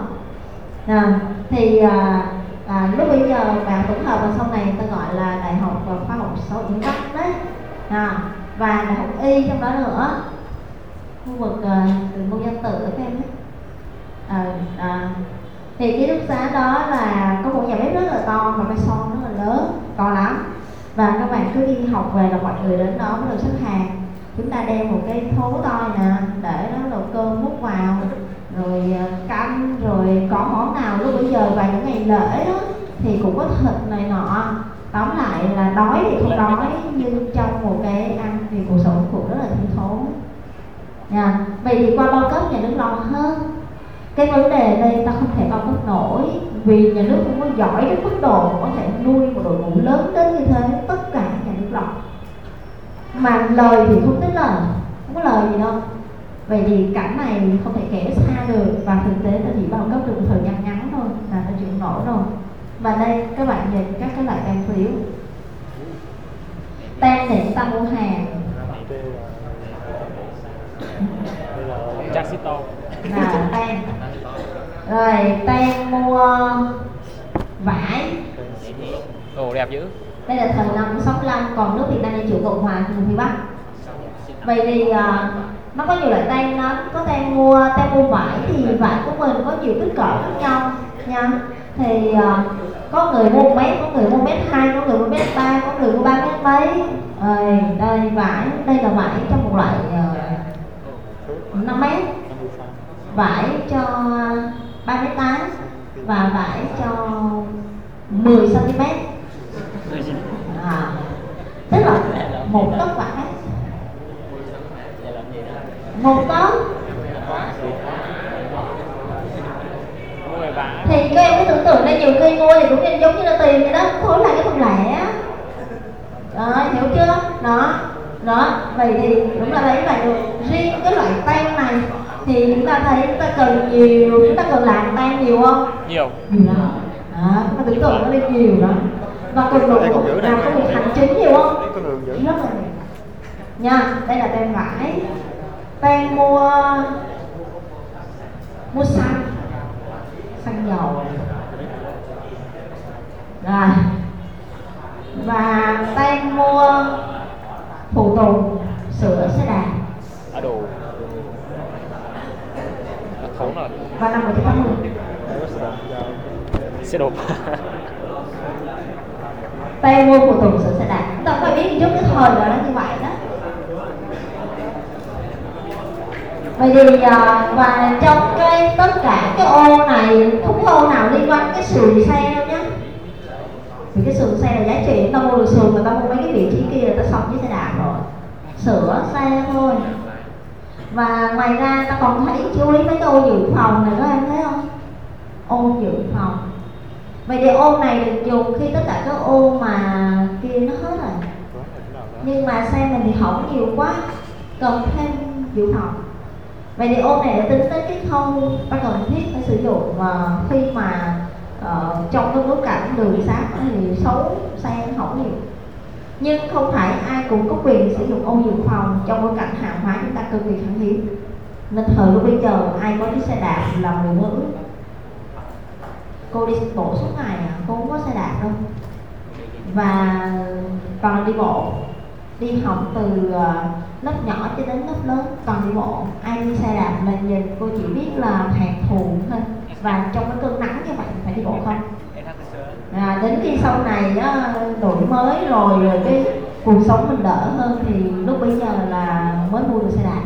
À, thì à, à, lúc bây giờ bạn tổng hợp và sau này ta gọi là đại học và khoa học xã hội Bắc đấy. À, và đại học y trong đó nữa khu vực à, từ Ngô Gia Tự các em ấy à, à, thì ký túc xá đó là có một nhà bếp rất là to và cái son rất là lớn to lắm và các bạn cứ đi học về là mọi người đến đó bắt đầu xếp hàng. Chúng ta đem một cái thố to nè, để đó là cơm múc vào, rồi ờ, canh, rồi có món nào lúc bây giờ và những ngày lễ đó, thì cũng có thịt này nọ. Tóm lại là đói thì không đói, nhưng trong một cái ăn thì cuộc sống cũng rất là thiếu thốn. Nha. Vậy thì qua bao cấp nhà nước lo hơn? Cái vấn đề đây ta không thể bao cấp nổi, vì nhà nước không có giỏi đến mức độ có thể nuôi một đội ngũ lớn đến như thế, tất cả nhà nước lọc mà lời thì không tính lời, không có lời gì đâu. Vậy thì cảnh này không thể kể xa được, và thực tế ta chỉ bao cấp được một thời gian ngắn thôi, là nó chịu nổi rồi. Và đây, các bạn nhìn các cái loại tem phiếu. Tem để ta mua hàng. Jack là tem. Rồi tem mua vải. Ồ đẹp dữ. Đây là thời năm 65 còn nước Việt Nam Dân chủ Cộng hòa vùng phía Bắc. Vậy thì à, nó có nhiều loại tem lắm. Có tem mua tem mua vải thì vải của mình có nhiều kích cỡ khác nhau nha. Thì à, có người mua mét có người mua mét hai có người mua mét ba có người mua ba mét mấy. Rồi đây vải đây là vải trong một loại uh, 5 mét vải cho 38 và vải cho 10 cm à, tức là một tấc vải. Một tấc. Thì các em cứ tưởng tượng đây nhiều khi mua thì cũng giống như là tiền vậy đó thối là cái phần lẻ. Đó hiểu chưa? Đó đó vậy thì đúng là lấy lại được riêng cái loại tem này. Thì chúng ta thấy chúng ta cần nhiều chúng ta cần làm tem nhiều không? Nhiều. Nhiều lắm đó chúng ta tưởng tượng nó lên nhiều đó. Và giữ độ này làm công việc hành chính nhiều không? Rất là nhiều. Nha đây là tem vải. Tem mua xăng xăng dầu rồi và tem mua phụ tùng sửa xe đạp Ở đồ Nó thốn rồi và năm 1980 Đây có sự đồng giao Xe đột tay mua phụ tùng sửa xe đạp chúng ta phải biết trước cái thời là nó như vậy đó vậy thì à, và trong cái tất cả cái ô này không có ô nào liên quan cái sườn xe đâu nhé vì cái sườn xe là giá trị người ta mua được sườn người ta mua mấy cái vị trí kia người ta xong với xe đạp rồi. Sửa xe thôi. Và ngoài ra ta còn thấy chú ý mấy cái ô dự phòng này đó em thấy không? Ô dự phòng. Vậy thì ô này được dùng khi tất cả các ô mà kia nó hết rồi. Nhưng mà xe mình thì hỏng nhiều quá cần thêm dự phòng vậy thì ô này để tính tới cái khâu ta cần thiết phải sử dụng mà khi mà uh, trong cái bối cảnh đường xá thì xấu xe hỏng nhiều. Nhưng không phải ai cũng có quyền sử dụng ô dự phòng trong bối cảnh hàng hóa chúng ta cực kỳ khan hiếm. Nên thời lúc bây giờ ai có chiếc xe đạp là người mơ ước cô đi bộ suốt ngày à cô không có xe đạp đâu. Và toàn đi bộ đi học từ ờ, lớp nhỏ cho đến lớp lớn toàn đi bộ ai đi xe đạp là nhìn cô chỉ biết là hạt thù thôi. Và trong cái cơn nắng như vậy phải đi bộ không? À, đến khi sau này á, đổi mới rồi rồi cái cuộc sống mình đỡ hơn thì lúc bây giờ là mới mua được xe đạp.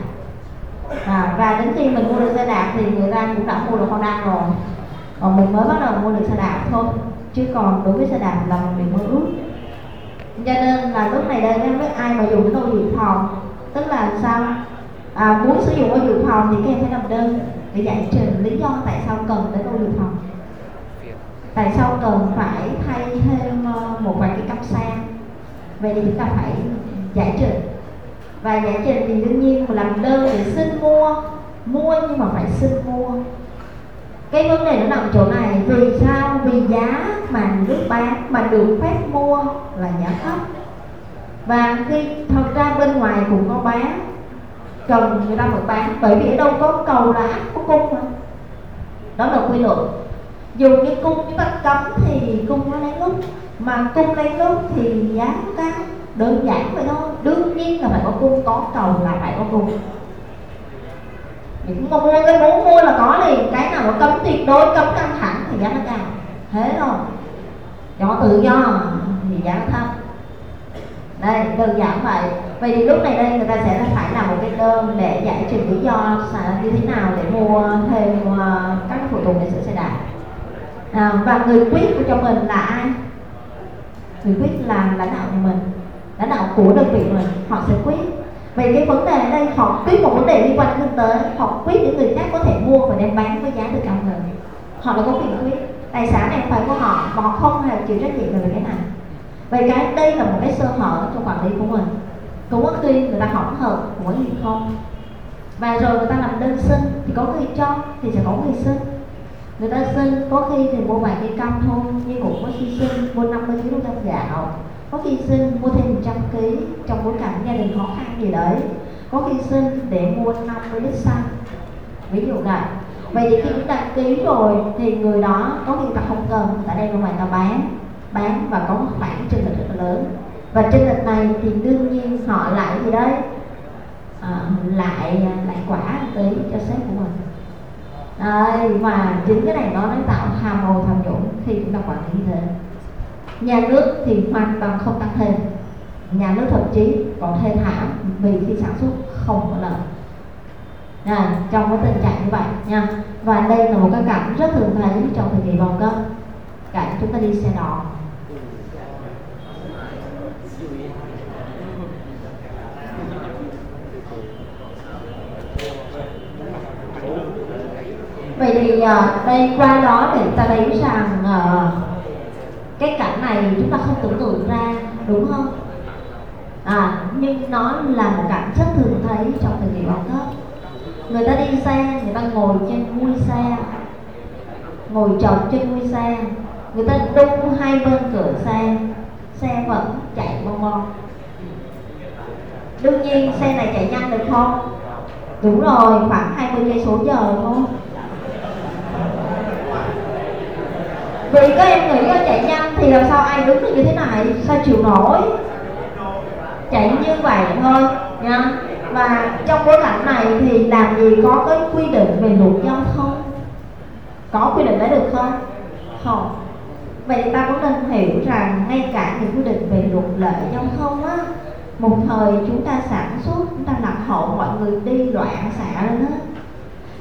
À, và đến khi mình mua được xe đạp thì người ta cũng đã mua được Honda rồi. Còn mình mới bắt đầu mua được xe đạp thôi. Chứ còn đối với xe đạp là một điều mơ ước cho nên là lúc này đây em biết ai mà dùng cái tô dự phòng. Tức là sao? À, muốn sử dụng ô dự phòng thì các em phải làm đơn để giải trình lý do tại sao cần đến ô dự phòng. Tại sao cần phải thay thêm ờ, một vài cái cấp sang. Vậy thì chúng ta phải giải trình. Và giải trình thì đương nhiên mà làm đơn để xin mua. Mua nhưng mà phải xin mua cái vấn đề nó nằm chỗ này, vì sao? Vì giá mà nước bán mà được phép mua là giá thấp. Và khi thật ra bên ngoài cũng có bán cần người ta mới bán, bởi vì ở đâu có cầu là ắt có cung mà. Đó là quy luật. Dù cái cung chúng ta cấm thì cung nó lấy lúc mà cung lấy lúc thì giá nó cao. Đơn giản vậy thôi. Đương nhiên là phải có cung, có cầu là phải có cung những mà mua cái muốn mua là có liền. Cái nào nó cấm tuyệt đối cấm căng thẳng thì giá nó cao. Thế thôi. Cho tự do thì giá nó thấp. Đây đơn giản vậy. Vậy thì lúc này đây người ta sẽ phải làm một cái đơn để giải trình lý do là như thế nào để mua thêm ờ, các phụ tùng để sửa xe đạp. À, và người quyết của cho mình là ai? Người quyết là lãnh đạo của mình lãnh đạo của đơn vị mình. Họ sẽ quyết vậy cái vấn đề ở đây, họ quyết một vấn đề liên quan đến kinh tế, họ quyết những người khác có thể mua và đem bán với giá được cao hơn. Họ là có quyền quyết. Tài sản này phải của họ, mà họ không hề chịu trách nhiệm về cái này. Vậy cái đây là một cái sơ hở trong quản lý của mình. Cũng có khi người ta hỏng hợp của gì không. Và rồi người ta làm đơn xin, thì có người cho, thì sẽ có người xin. Người ta xin, có khi thì mua vài cây cam thôi nhưng cũng có khi xin, mua 50 kg gạo có khi xin mua thêm 100 kg trong bối cảnh gia đình khó khăn gì đấy. Có khi xin để mua 50 lít xăng. Ví dụ vậy vậy thì khi chúng ta ký rồi thì người đó có khi ta không cần tại đây bên ngoài ta bán. Bán và có một khoản trên lệch rất là lớn. Và trên lệch này thì đương nhiên họ lại gì đấy? À, lại lại quả tí cho sếp của mình. Đấy, và chính cái này nó nó tạo tham hồ tham nhũng khi chúng ta quản lý như thế nhà nước thì hoàn toàn không tăng thêm. Nhà nước thậm chí còn thê thảm vì khi sản xuất không có lợi. À, trong cái tình trạng như vậy nha. Và đây là một cái cảnh rất thường thấy trong thời kỳ bao cấp cảnh chúng ta đi xe đò vậy thì uh, đây qua đó để ta thấy rằng uh, cái cảnh này chúng ta không tưởng tượng ra, đúng không? À nhưng nó là một cảnh rất thường thấy trong thời kỳ bao cấp người ta đi xe, người ta ngồi trên mui xe, ngồi chồng trên mui xe, người ta đung hai bên cửa xe xe vẫn chạy bon bon đương nhiên xe này chạy nhanh được không? Đúng rồi, khoảng 20 cây số giờ thôi vì các em nghĩ là chạy nhanh thì làm sao ai đứng được như thế này? Sao chịu nổi? Chạy như vậy thôi, nha. Và trong bối cảnh này thì làm gì có cái quy định về luật giao thông? Có quy định đấy được không? Không. Vậy ta cũng nên hiểu rằng ngay cả những quy định về luật lệ giao thông á, một thời chúng ta sản xuất, chúng ta lạc hậu, mọi người đi loạn xạ lên hết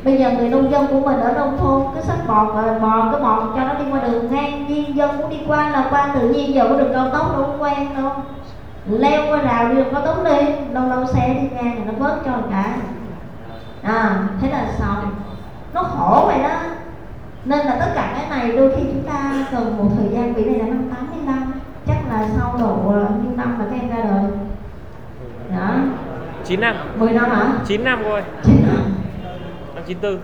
bây giờ người nông dân của mình ở nông thôn cứ xách bò bò cái bò cho nó đi qua đường ngang. Nhiên dân muốn đi qua là qua tự nhiên giờ có đường cao tốc đâu có quen đâu. Leo qua rào đi đường cao tốc đi lâu lâu xe đi ngang thì nó vớt cho cả. À thế là xong. Nó khổ vậy đó. Nên là tất cả cái này đôi khi chúng ta cần một thời gian vì đây là năm 85 chắc là sau độ nhiêu năm mà các em ra đời. Đó. 9 năm. 10 năm hả? 9 năm thôi 9 năm năm 94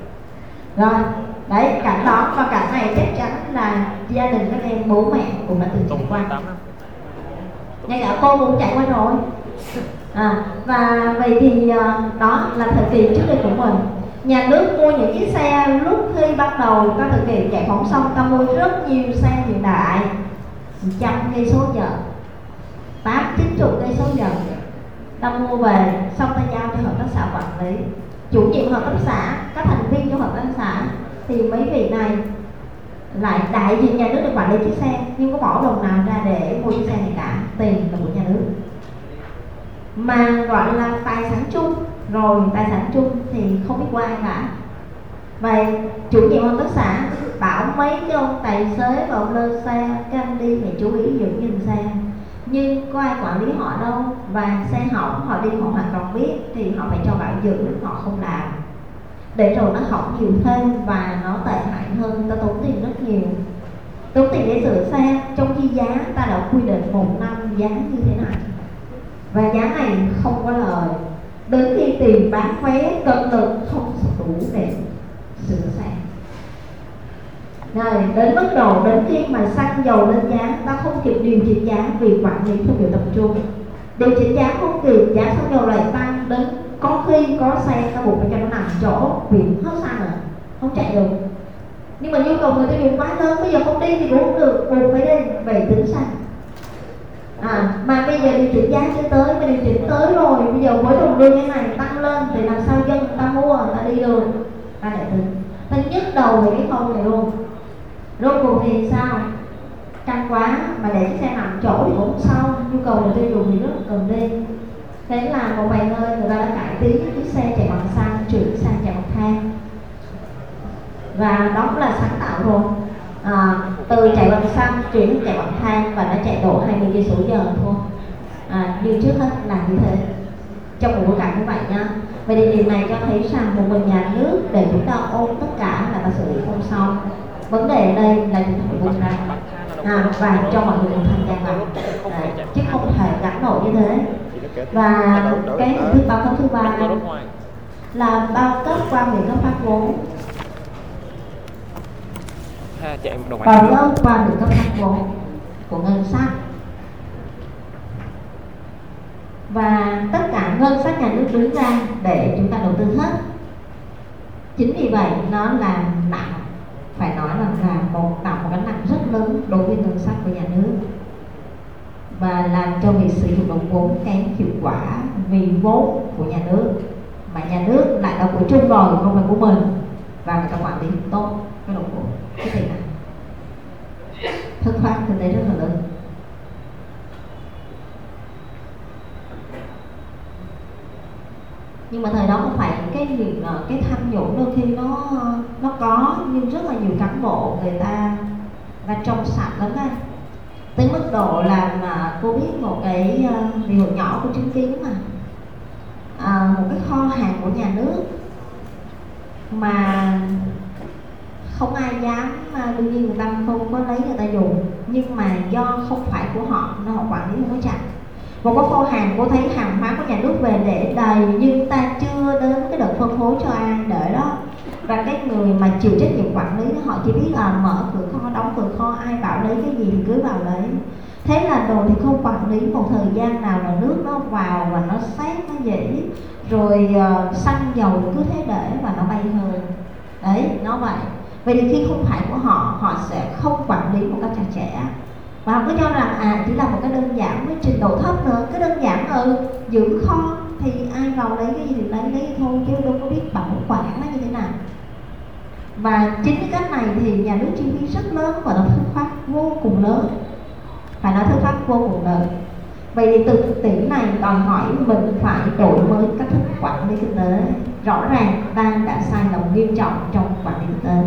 rồi đấy cảnh đó và cảnh này chắc chắn là gia đình các em bố mẹ cũng đã từng trải qua. 8 năm. Ngay cả cô cũng chạy qua rồi. À, và vậy thì à, đó là thời kỳ trước đây của mình. Nhà nước mua những chiếc xe lúc khi bắt đầu có thời kỳ giải phóng xong ta mua rất nhiều xe hiện đại. Trăm cây số giờ. Tám chín chục cây số giờ. Ta mua về xong ta giao cho hợp tác xã quản lý chủ nhiệm hợp tác xã, các thành viên trong hợp tác xã, thì mấy vị này lại đại diện nhà nước để quản lý chiếc xe, nhưng có bỏ đồng nào ra để mua chiếc xe này cả? Tiền là của nhà nước. Mà gọi là tài sản chung, rồi tài sản chung thì không biết qua ai cả. Vậy chủ nhiệm hợp tác xã bảo mấy cái ông tài xế và ông lơ xe các anh đi phải chú ý giữ gìn xe nhưng có ai quản lý họ đâu và xe hỏng họ đi họ hoàn toàn biết thì họ phải cho bảo dưỡng họ không làm. Để rồi nó hỏng nhiều thêm và nó tệ hại hơn ta tốn tiền rất nhiều. Tốn tiền để sửa xe, trong khi giá ta đã quy định một năm giá như thế này. Và giá này không có lời. Đến khi tiền bán vé, cân lực không đủ để sửa xe rồi đến mức độ đến khi mà xăng dầu lên giá, ta không kịp điều chỉnh giá vì quản lý không được tập trung. Điều chỉnh giá không kịp, giá xăng dầu lại tăng đến có khi có xe ta buộc phải cho nó nằm chỗ vì hết xăng rồi, không chạy được. Nhưng mà nhu cầu người tiêu dùng quá lớn, bây giờ không đi thì cũng không được, buộc phải đi về tính xăng. À mà bây giờ điều chỉnh giá chưa tới, mà điều chỉnh tới rồi, bây giờ với đồng lương như này tăng lên thì làm sao dân người ta mua, người ta đi được ta lại tính. Ta nhức đầu về cái khâu này luôn rốt cuộc thì sao? Căng quá mà để chiếc xe nằm chỗ thì cũng xong nhu cầu người tiêu dùng thì rất là cần đi. Thế là một vài nơi người ta đã cải tiến chiếc xe chạy bằng xăng chuyển sang chạy bằng than. Và đó cũng là sáng tạo rồi. À, từ chạy bằng xăng chuyển chạy bằng than và nó chạy độ 20 cây số giờ thôi. À, như trước hết là như thế. Trong một bối cảnh như vậy nha. Vậy thì điều này cho thấy rằng một mình nhà nước để chúng ta ôm tất cả là ta xử lý không xong vấn đề ở đây là chúng ta phải buông ra à, và cho mọi người cùng tham gia vào Đấy, chứ không thể gắn nổi như thế. Và cái hình thức bao cấp thứ ba là bao cấp qua việc cấp phát vốn. Bao cấp qua việc cấp phát vốn của ngân sách. Và tất cả ngân sách nhà nước đứng ra để chúng ta đầu tư hết. Chính vì vậy nó nói rằng là một tạo một gánh nặng rất lớn đối với ngân sách của nhà nước và làm cho việc sử dụng đồng vốn kém hiệu quả vì vốn của nhà nước, mà nhà nước lại là của chung rồi không phải của mình và người ta quản lý tốt cái đồng vốn. Cái tiền này thất thoát kinh tế rất là lớn. Nhưng mà thời đó không phải cái việc cái tham nhũng đôi khi nó nó có nhưng rất là nhiều cán bộ người ta và trong sạch lắm á. Tới mức độ là mà cô biết một cái ờ, điều nhỏ của chứng kiến mà à, một cái kho hàng của nhà nước mà không ai dám mà đương nhiên người ta không có lấy người ta dùng nhưng mà do không phải của họ nên họ quản lý không có chặt một cái kho hàng cô thấy hàng hóa của nhà nước về để đầy nhưng ta chưa đến cái đợt phân phối cho ai để đó. Và cái người mà chịu trách nhiệm quản lý họ chỉ biết là mở cửa kho đóng cửa kho ai bảo lấy cái gì thì cứ vào lấy. Thế là đồ thì không quản lý một thời gian nào là nước nó vào và nó xét nó dễ. Rồi uh, xăng dầu cứ thế để và nó bay hơi đấy nó vậy. Vậy thì khi không phải của họ họ sẽ không quản lý một cách chặt chẽ và họ cứ cho rằng à chỉ là một cái đơn giản với trình độ thấp nữa, cái đơn giản ừ giữ kho thì ai vào lấy cái gì thì lấy lấy thôi, chứ đâu có biết bảo quản nó như thế nào. Và chính cái cách này thì nhà nước chi phí rất lớn và nó thất thoát vô cùng lớn. Phải nói thất thoát vô cùng lớn. Vậy thì từ thực tiễn này đòi hỏi mình phải đổi mới cách thức quản lý kinh tế. Rõ ràng đang đã sai lầm nghiêm trọng trong quản lý kinh tế.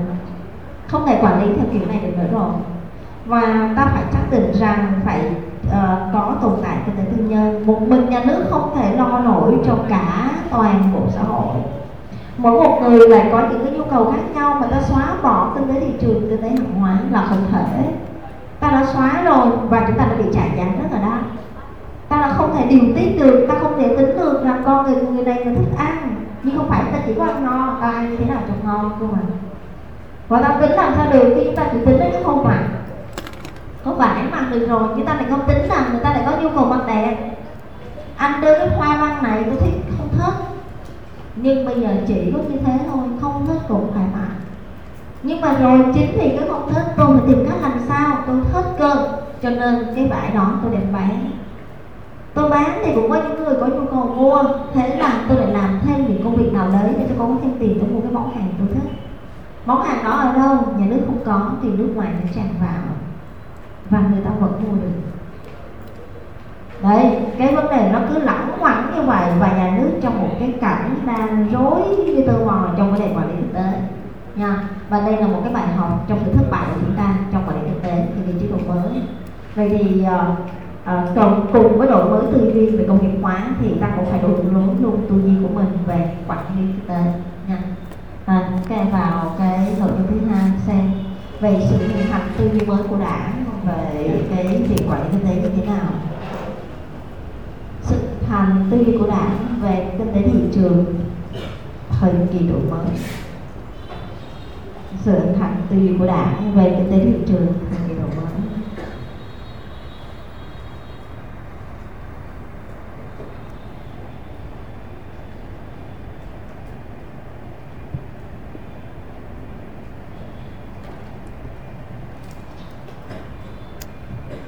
Không thể quản lý theo kiểu này được nữa rồi và ta phải xác định rằng phải uh, có tồn tại kinh tế tư nhân. Một mình nhà nước không thể lo nổi cho cả toàn bộ xã hội. Mỗi một người lại có những cái nhu cầu khác nhau mà ta xóa bỏ kinh tế thị trường kinh tế hàng hóa là không thể. Ta đã xóa rồi và chúng ta đã bị trả giá rất là đắt. Ta là không thể điều tiết được ta không thể tính được là con người người này người thích ăn. Nhưng không phải ta chỉ có ăn no ta ăn như thế nào cho ngon cơ mà. Và ta tính làm sao được khi chúng ta chỉ tính đến cái khuôn mặt có vải mặc được rồi chúng ta lại không tính rằng người ta lại có nhu cầu mặc đẹp anh đưa cái hoa văn này tôi thích không thích. Nhưng bây giờ chỉ có như thế thôi, không thích cũng phải mặc nhưng mà rồi chính vì cái không thích, tôi phải tìm cách làm sao tôi thích cơ. Cho nên cái vải đó tôi đem bán. Tôi bán thì cũng có những người có nhu cầu mua. Thế là tôi lại làm thêm những công việc nào đấy để cho có thêm tiền tôi mua cái món hàng tôi thích. Món hàng đó ở đâu? Nhà nước không có thì nước ngoài nó tràn vào và người ta vẫn mua được. Đấy cái vấn đề nó cứ lẳng ngoẳng như vậy và nhà nước trong một cái cảnh đang rối như tơ mò trong vấn đề quản lý kinh tế nha. Và đây là một cái bài học trong sự thất bại của chúng ta trong quản lý kinh tế thì vị trí đổi mới. Vậy thì uh, uh, cùng với đổi mới tư duy về công nghiệp hóa thì ta cũng phải đổi mới luôn tư duy của mình về quản lý kinh tế nha. À, cái vào cái nội dung thứ hai xem về sự hình thành tư duy mới của đảng về cái việc quản lý kinh tế như thế nào? Sự thành tư duy của đảng về kinh tế thị trường thời kỳ đổi mới. Sự hành thành tư duy của đảng về kinh tế thị trường thời kỳ đổi mới.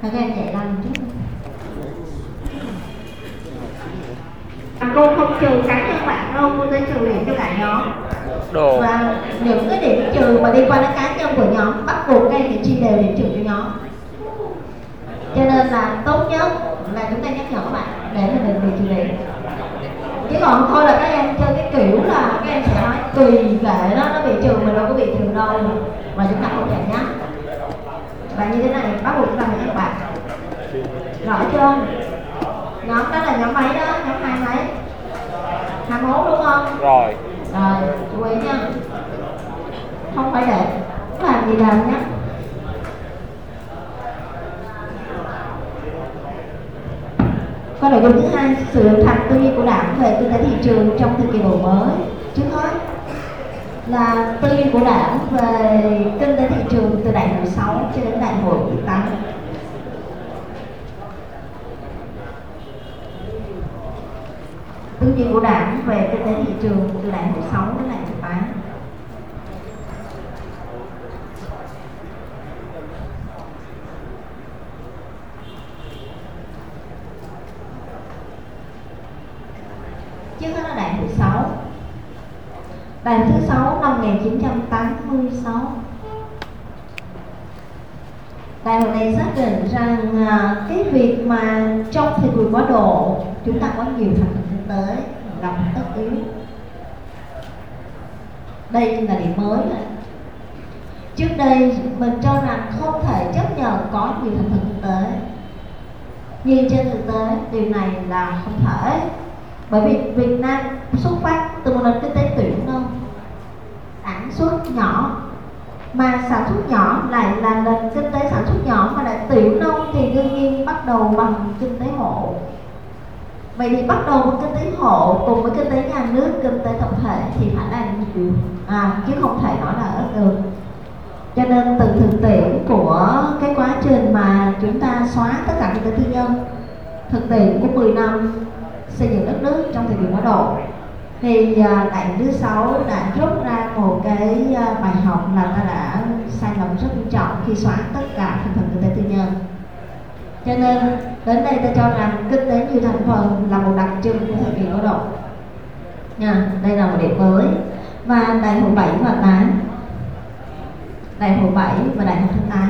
Các em dạy làm chút. Cô không trừ cá nhân bạn đâu, cô sẽ trừ điểm cho cả nhóm. Đồ. Và những cái điểm trừ mà liên quan đến cá nhân của nhóm Bắt buộc em phải chia đều điểm trừ cho nhóm. Cho nên là tốt nhất là chúng ta nhắc nhở các bạn để mà đừng bị trừ điểm. Chứ còn thôi là các em chơi cái kiểu là các em sẽ nói tùy kệ nó nó bị trừ mà đâu có bị trừ đâu. Mà chúng ta không thể nhắc và như thế này bắt buộc chúng ta phải nhắc bạn. Rõ chưa? Nhóm đó là nhóm mấy đó? Nhóm hai mấy? Hai mốt đúng không? Rồi. Rồi chú ý nha. Không phải để làm bạn gì nào nhé Câu nội dung thứ hai, sự thực hành tư duy của đảng về kinh tế thị trường trong thời kỳ đổi mới. Trước hết là tư duy của đảng về kinh tế thị trường từ đại hội 6 cho đến đại hội 8. Tư duy của đảng về kinh tế thị trường từ đại hội 6 đến đại hội 8. trước đó là đại hội 6 Đại thứ 6 năm 1986 Đại hội này xác định rằng à, cái việc mà trong thời kỳ quá độ chúng ta có nhiều thành phần kinh tế gặp tất yếu. Đây là điểm mới này. trước đây mình cho rằng không thể chấp nhận có nhiều thành phần kinh tế. Nhưng trên thực tế điều này là không thể. Bởi vì Việt Nam xuất phát từ một nền kinh tế tuyển nông sản xuất nhỏ mà sản xuất nhỏ lại là nền kinh tế sản xuất nhỏ mà lại tiểu nông thì đương nhiên bắt đầu bằng kinh tế hộ. Vậy thì bắt đầu bằng kinh tế hộ cùng với kinh tế nhà nước kinh tế tập thể thì phải là nhiều à, chứ không thể nói là ít được cho nên từ thực tiễn của cái quá trình mà chúng ta xóa tất cả kinh tế tư nhân thực tiễn của 10 năm xây dựng đất nước trong thời kỳ quá độ thì à, đại thứ sáu đã rút ra một cái à, bài học là ta đã sai lầm rất nghiêm trọng khi xóa tất cả thành phần kinh tế tư nhân. Cho nên đến đây ta cho rằng kinh tế nhiều thành phần là một đặc trưng của thời kỳ lao động. Nha đây là một điểm mới. Và đại hội 7 và 8 đại hội 7 và đại hội thứ 8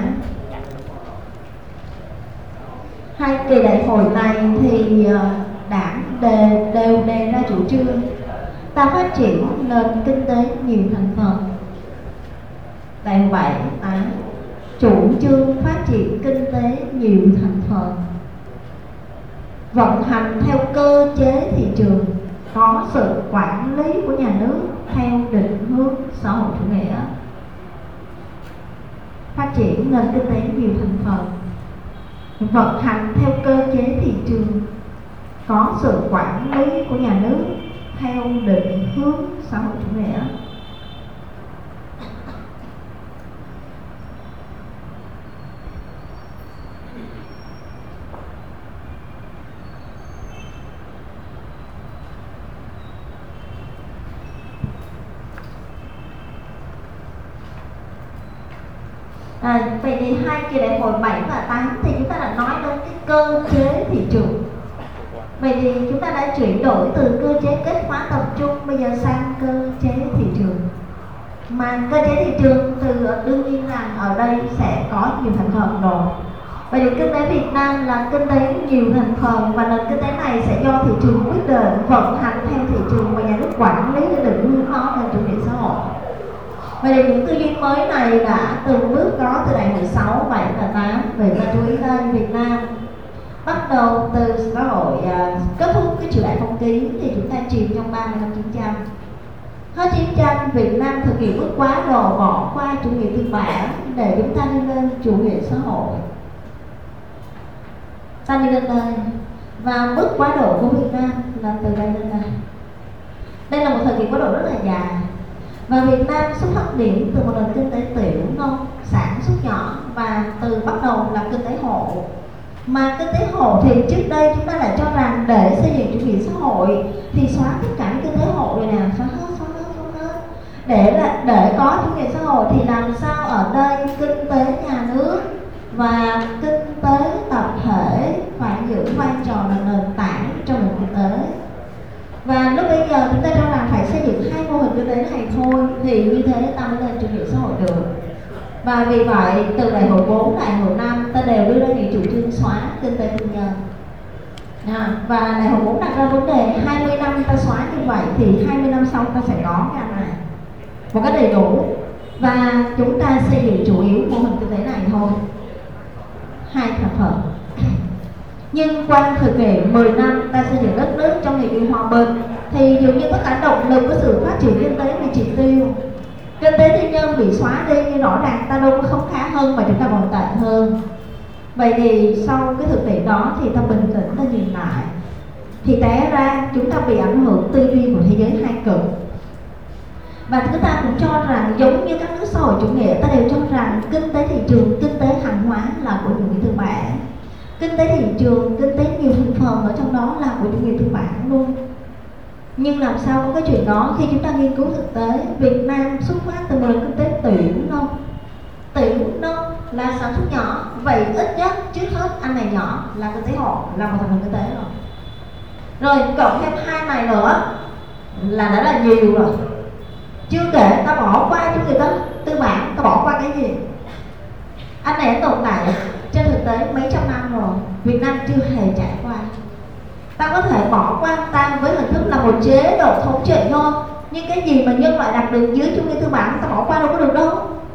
hai kỳ đại hội này thì à, đảng đề, đều đề ra chủ trương ta phát triển nền kinh tế nhiều thành phần. Đại hội bảy tám chủ trương phát triển kinh tế nhiều thành phần. Vận hành theo cơ chế thị trường, có sự quản lý của nhà nước theo định hướng xã hội chủ nghĩa. Phát triển nền kinh tế nhiều thành phần. Vận hành theo cơ chế thị trường, có sự quản lý của nhà nước theo định hướng xã hội chủ nghĩa. À, vậy thì hai kỳ đại hội 7 và 8 thì chúng ta đã nói đến cái cơ chế thị trường. Vậy thì chúng ta đã chuyển đổi từ cơ chế kết hóa tập trung bây giờ sang cơ chế thị trường. Mà cơ chế thị trường từ đương nhiên là ở đây sẽ có nhiều thành phần rồi. Vậy thì kinh tế Việt Nam là kinh tế nhiều thành phần và nền kinh tế này sẽ do thị trường quyết định vận hành theo thị trường và nhà nước quản lý để định hướng nó theo chủ nghĩa xã hội. Vậy thì những tư duy mới này đã từng bước có từ đại hội 6, 7 và 8 về ta chú ý đây Việt Nam bắt đầu từ xã hội à, kết thúc cái triều đại phong kiến thì chúng ta chìm trong 30 năm chiến tranh. Hết chiến tranh Việt Nam thực hiện bước quá đồ bỏ qua chủ nghĩa tư bản để chúng ta đi lên chủ nghĩa xã hội. Ta đi lên đây và bước quá độ của Việt Nam là từ đây lên đây. Đây là một thời kỳ quá độ rất là dài và Việt Nam xuất phát điểm từ một nền kinh tế tiểu, nông sản xuất nhỏ và từ bắt đầu là kinh tế hộ mà kinh tế hộ thì trước đây chúng ta đã cho rằng để xây dựng chủ nghĩa xã hội thì xóa tất cả kinh tế hộ rồi nè, xóa hết xóa hết xóa hết. Để là để có chủ nghĩa xã hội thì làm sao ở đây kinh tế nhà nước và kinh tế tập thể phải giữ vai trò là nền tảng trong nền kinh tế? Và lúc bây giờ chúng ta cho rằng phải xây dựng hai mô hình kinh tế này thôi thì như thế ta mới lên chủ nghĩa xã hội được và vì vậy từ đại hội 4, đại hội 5 ta đều đưa ra những chủ trương xóa kinh tế tư nhân. À, và đại hội 4 đặt ra vấn đề 20 năm ta xóa như vậy thì 20 năm sau ta sẽ có cái này. Một cách đầy đủ. Và chúng ta xây dựng chủ yếu mô hình kinh tế này thôi. Hai thành phần. Nhưng quanh thực hiện 10 năm ta xây dựng đất nước trong thời kỳ hòa bình thì dường như tất cả động lực của sự phát triển kinh tế vì chỉ tiêu kinh tế tư nhân bị xóa đi, nhưng rõ ràng ta đâu có không khá hơn mà chúng ta còn tệ hơn. Vậy thì sau cái thực tiễn đó thì ta bình tĩnh, ta nhìn lại. Thì té ra, chúng ta bị ảnh hưởng tư duy của thế giới hai cực. Và chúng ta cũng cho rằng giống như các nước xã hội chủ nghĩa, ta đều cho rằng kinh tế thị trường, kinh tế hàng hóa là của chủ nghĩa tư bản kinh tế thị trường, kinh tế nhiều thành phần ở trong đó là của chủ nghĩa tư bản luôn nhưng làm sao có cái chuyện đó khi chúng ta nghiên cứu thực tế? Việt Nam xuất phát từ một nền kinh tế tiểu nông tiểu nông là sản xuất nhỏ, vậy ít nhất trước hết anh này nhỏ là kinh tế hộ là một thành phần kinh tế rồi. Rồi, cộng thêm hai này nữa là đã là nhiều rồi. Chưa kể ta bỏ qua cho người ta tư bản, ta bỏ qua cái gì? Anh này tồn tại trên thực tế mấy trăm năm rồi, Việt Nam chưa hề trải qua ta có thể bỏ qua ta với hình thức là một chế độ thống trị thôi. Nhưng cái gì mà nhân loại đạt được dưới chủ nghĩa tư bản ta bỏ qua đâu có được đâu.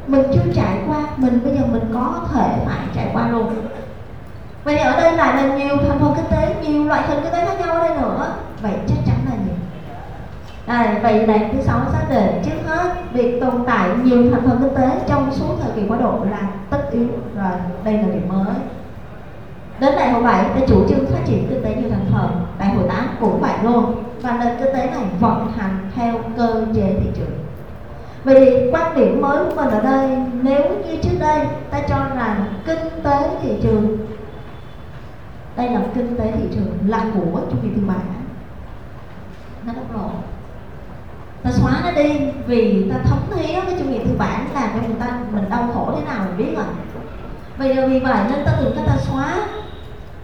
Mình chưa trải qua mình bây giờ mình có thể phải trải qua luôn vậy thì ở đây lại là nhiều thành phần kinh tế nhiều loại hình kinh tế khác nhau ở đây nữa. Vậy chắc chắn là gì à, vậy là thứ sáu xác định trước hết. Việc tồn tại nhiều thành phần kinh tế trong suốt thời kỳ quá độ là tất yếu. Rồi đây là điểm mới đến đại hội 7 ta chủ trương phát triển kinh tế nhiều thành phần, đại hội 8 cũng vậy luôn, và nền kinh tế này vận hành theo cơ chế thị trường. Vậy thì quan điểm mới của mình ở đây, nếu như trước đây ta cho rằng kinh tế thị trường, đây là kinh tế thị trường là của chủ nghĩa tư bản nó bộc lộ. Ta xóa nó đi vì ta thống thía với chủ nghĩa tư bản làm cho người ta mình đau khổ thế nào mình biết rồi. Vì vì vậy nên ta tưởng có ta xóa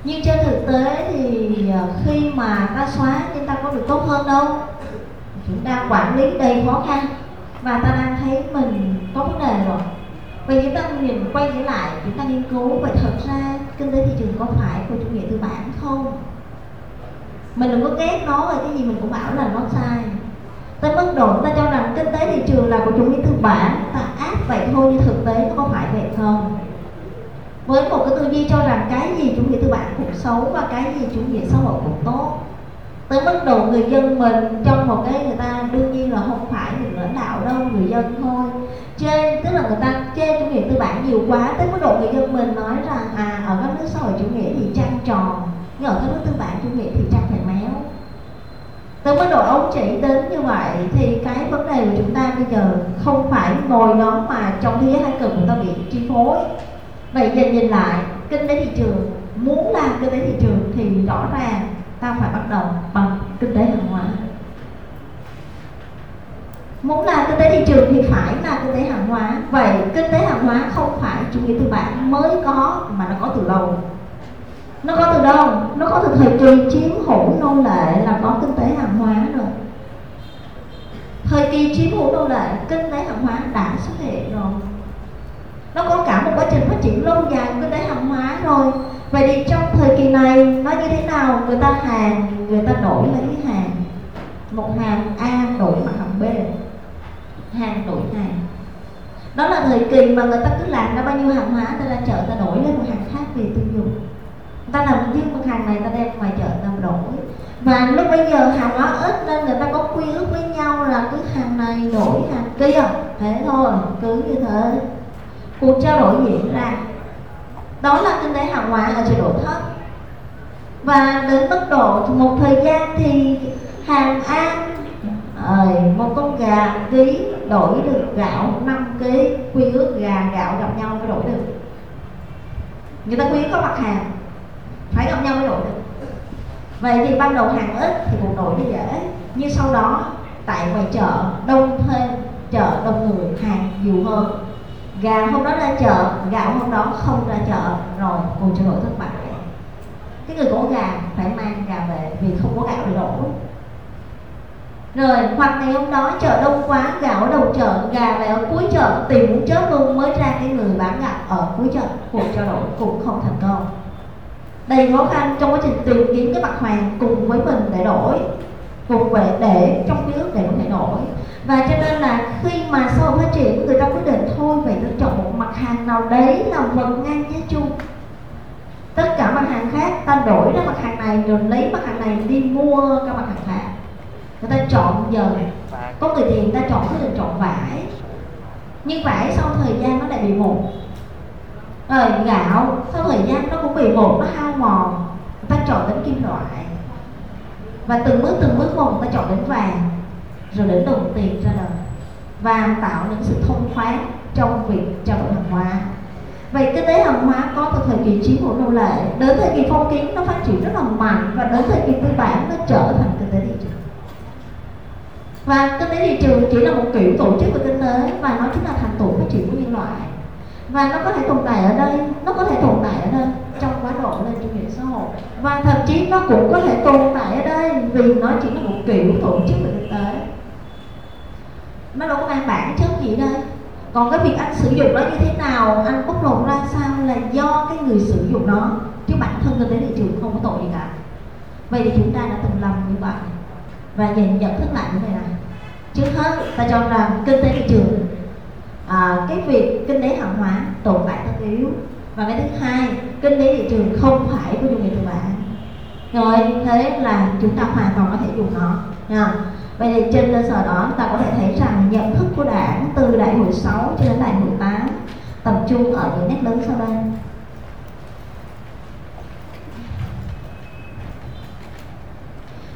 nhưng trên thực tế thì ờ, khi mà ta xóa chúng ta có được tốt hơn đâu. Chúng ta quản lý đầy khó khăn và ta đang thấy mình có vấn đề rồi. Vậy chúng ta nhìn, quay trở lại, chúng ta nghiên cứu vậy thật ra kinh tế thị trường có phải của chủ nghĩa tư bản không? Mình đừng có ghét nó rồi cái gì, mình cũng bảo là nó sai. Tới mức độ ta cho rằng kinh tế thị trường là của chủ nghĩa tư bản, ta áp vậy thôi, nhưng thực tế nó có phải vậy không? Với một cái tư duy cho rằng cái gì chủ nghĩa tư bản cũng xấu và cái gì chủ nghĩa xã hội cũng tốt. Tới mức độ người dân mình trong một cái người ta đương nhiên là không phải người lãnh đạo đâu, người dân thôi. Chê tức là người ta chê chủ nghĩa tư bản nhiều quá, tới mức độ người dân mình nói rằng à ở các nước xã hội chủ nghĩa thì trăng tròn, nhưng ở các nước tư bản chủ nghĩa thì trăng phải méo. Tới mức độ ông chỉ đến như vậy thì cái vấn đề của chúng ta bây giờ không phải ngồi đó mà trong thế giới hai cực người ta bị chi phối vậy nhìn nhìn lại, kinh tế thị trường, muốn làm kinh tế thị trường thì rõ ràng ta phải bắt đầu bằng kinh tế hàng hóa. Muốn làm kinh tế thị trường thì phải là kinh tế hàng hóa. Vậy kinh tế hàng hóa không phải chủ nghĩa tư bản mới có mà nó có từ lâu. Nó có từ đâu nó có từ thời kỳ chiếm hữu nô lệ là có kinh tế hàng hóa rồi. Thời kỳ chiếm hữu nô lệ, kinh tế hàng hóa đã xuất hiện rồi nó có cả một quá trình phát triển lâu dài của kinh tế hàng hóa rồi. Vậy thì trong thời kỳ này, nó như thế nào? Người ta hàng, người ta đổi lấy hàng. Một hàng a đổi mặt hàng b. Hàng đổi hàng. Đó là thời kỳ mà người ta cứ làm ra bao nhiêu hàng hóa ta ra chợ ta đổi lên một hàng khác về tiêu dùng. Ta làm riêng một hàng này ta đem ngoài chợ ta đổi. Và lúc bây giờ hàng hóa ít nên người ta có quy ước với nhau là cứ hàng này đổi hàng kia. Thế thôi, cứ như thế cuộc trao đổi diễn ra. Đó là kinh tế hàng hóa ở chế độ thấp. Và đến mức độ một thời gian thì hàng an một con gà ký đổi được gạo 5 kg quy ước gà gạo gặp nhau mới đổi được. Người ta quy ước có mặt hàng, phải gặp nhau mới đổi được. Vậy thì ban đầu hàng ít thì cuộc đổi dễ. Nhưng sau đó, tại ngoài chợ, đông thêm chợ đông người, hàng nhiều hơn gà hôm đó ra chợ gạo hôm đó không ra chợ. Rồi cuộc trao đổi thất bại cái người có gà phải mang gà về vì không có gạo để đổi rồi hoặc ngày hôm đó chợ đông quá gạo ở đầu chợ, gà về ở cuối chợ, tìm muốn chết luôn mới ra cái người bán gạo ở cuối chợ cuộc trao đổi, cũng không thành công. Đầy khó khăn trong quá trình tìm kiếm cái mặt hàng cùng với mình để đổi, cùng về để trong cái ước để có thể đổi. Và cho nên là khi mà sau phát triển, người ta quyết định thôi vậy tôi chọn một mặt hàng nào đấy là vật ngang giá chung. Tất cả mặt hàng khác, ta đổi ra mặt hàng này, rồi lấy mặt hàng này đi mua các mặt hàng khác. Người ta chọn giờ có người thì người ta chọn quyết định chọn vải. Nhưng vải sau thời gian nó lại bị mục rồi gạo sau thời gian nó cũng bị mục nó hao mòn. Người ta chọn đến kim loại. Và từng bước từng bước một, người ta chọn đến vàng. Rồi đến đồng tiền ra đời. Và tạo những sự thông thoáng trong việc trao đổi hàng hóa vậy kinh tế hàng hóa có từ thời kỳ chiến của nô lệ. Đến thời kỳ phong kiến nó phát triển rất là mạnh. Và đến thời kỳ tư bản, nó trở thành kinh tế thị trường. Và kinh tế thị trường chỉ là một kiểu tổ chức của kinh tế, và nó chính là thành tựu phát triển của nhân loại. Và nó có thể tồn tại ở đây, nó có thể tồn tại ở đây trong quá độ lên chủ nghĩa xã hội. Và thậm chí nó cũng có thể tồn tại ở đây vì nó chỉ là một kiểu tổ chức về kinh tế. Nó đâu có mang bản chất gì đây? Còn cái việc anh sử dụng nó như thế nào anh bóc lột ra sao là do cái người sử dụng nó? Chứ bản thân kinh tế thị trường không có tội gì cả. Vậy thì chúng ta đã từng làm như vậy và nhìn nhận thức lại như thế này. Trước hết ta cho rằng kinh tế thị trường à, cái việc kinh tế hàng hóa tồn tại tất yếu. Và cái thứ hai kinh tế thị trường không phải của doanh nghiệp tư bản. Rồi thế là chúng ta hoàn toàn có thể dùng nó. Nha vậy thì trên cơ sở đó, ta có thể thấy rằng nhận thức của đảng từ đại hội 6 cho đến đại hội 8 tập trung ở những nét lớn sau đây.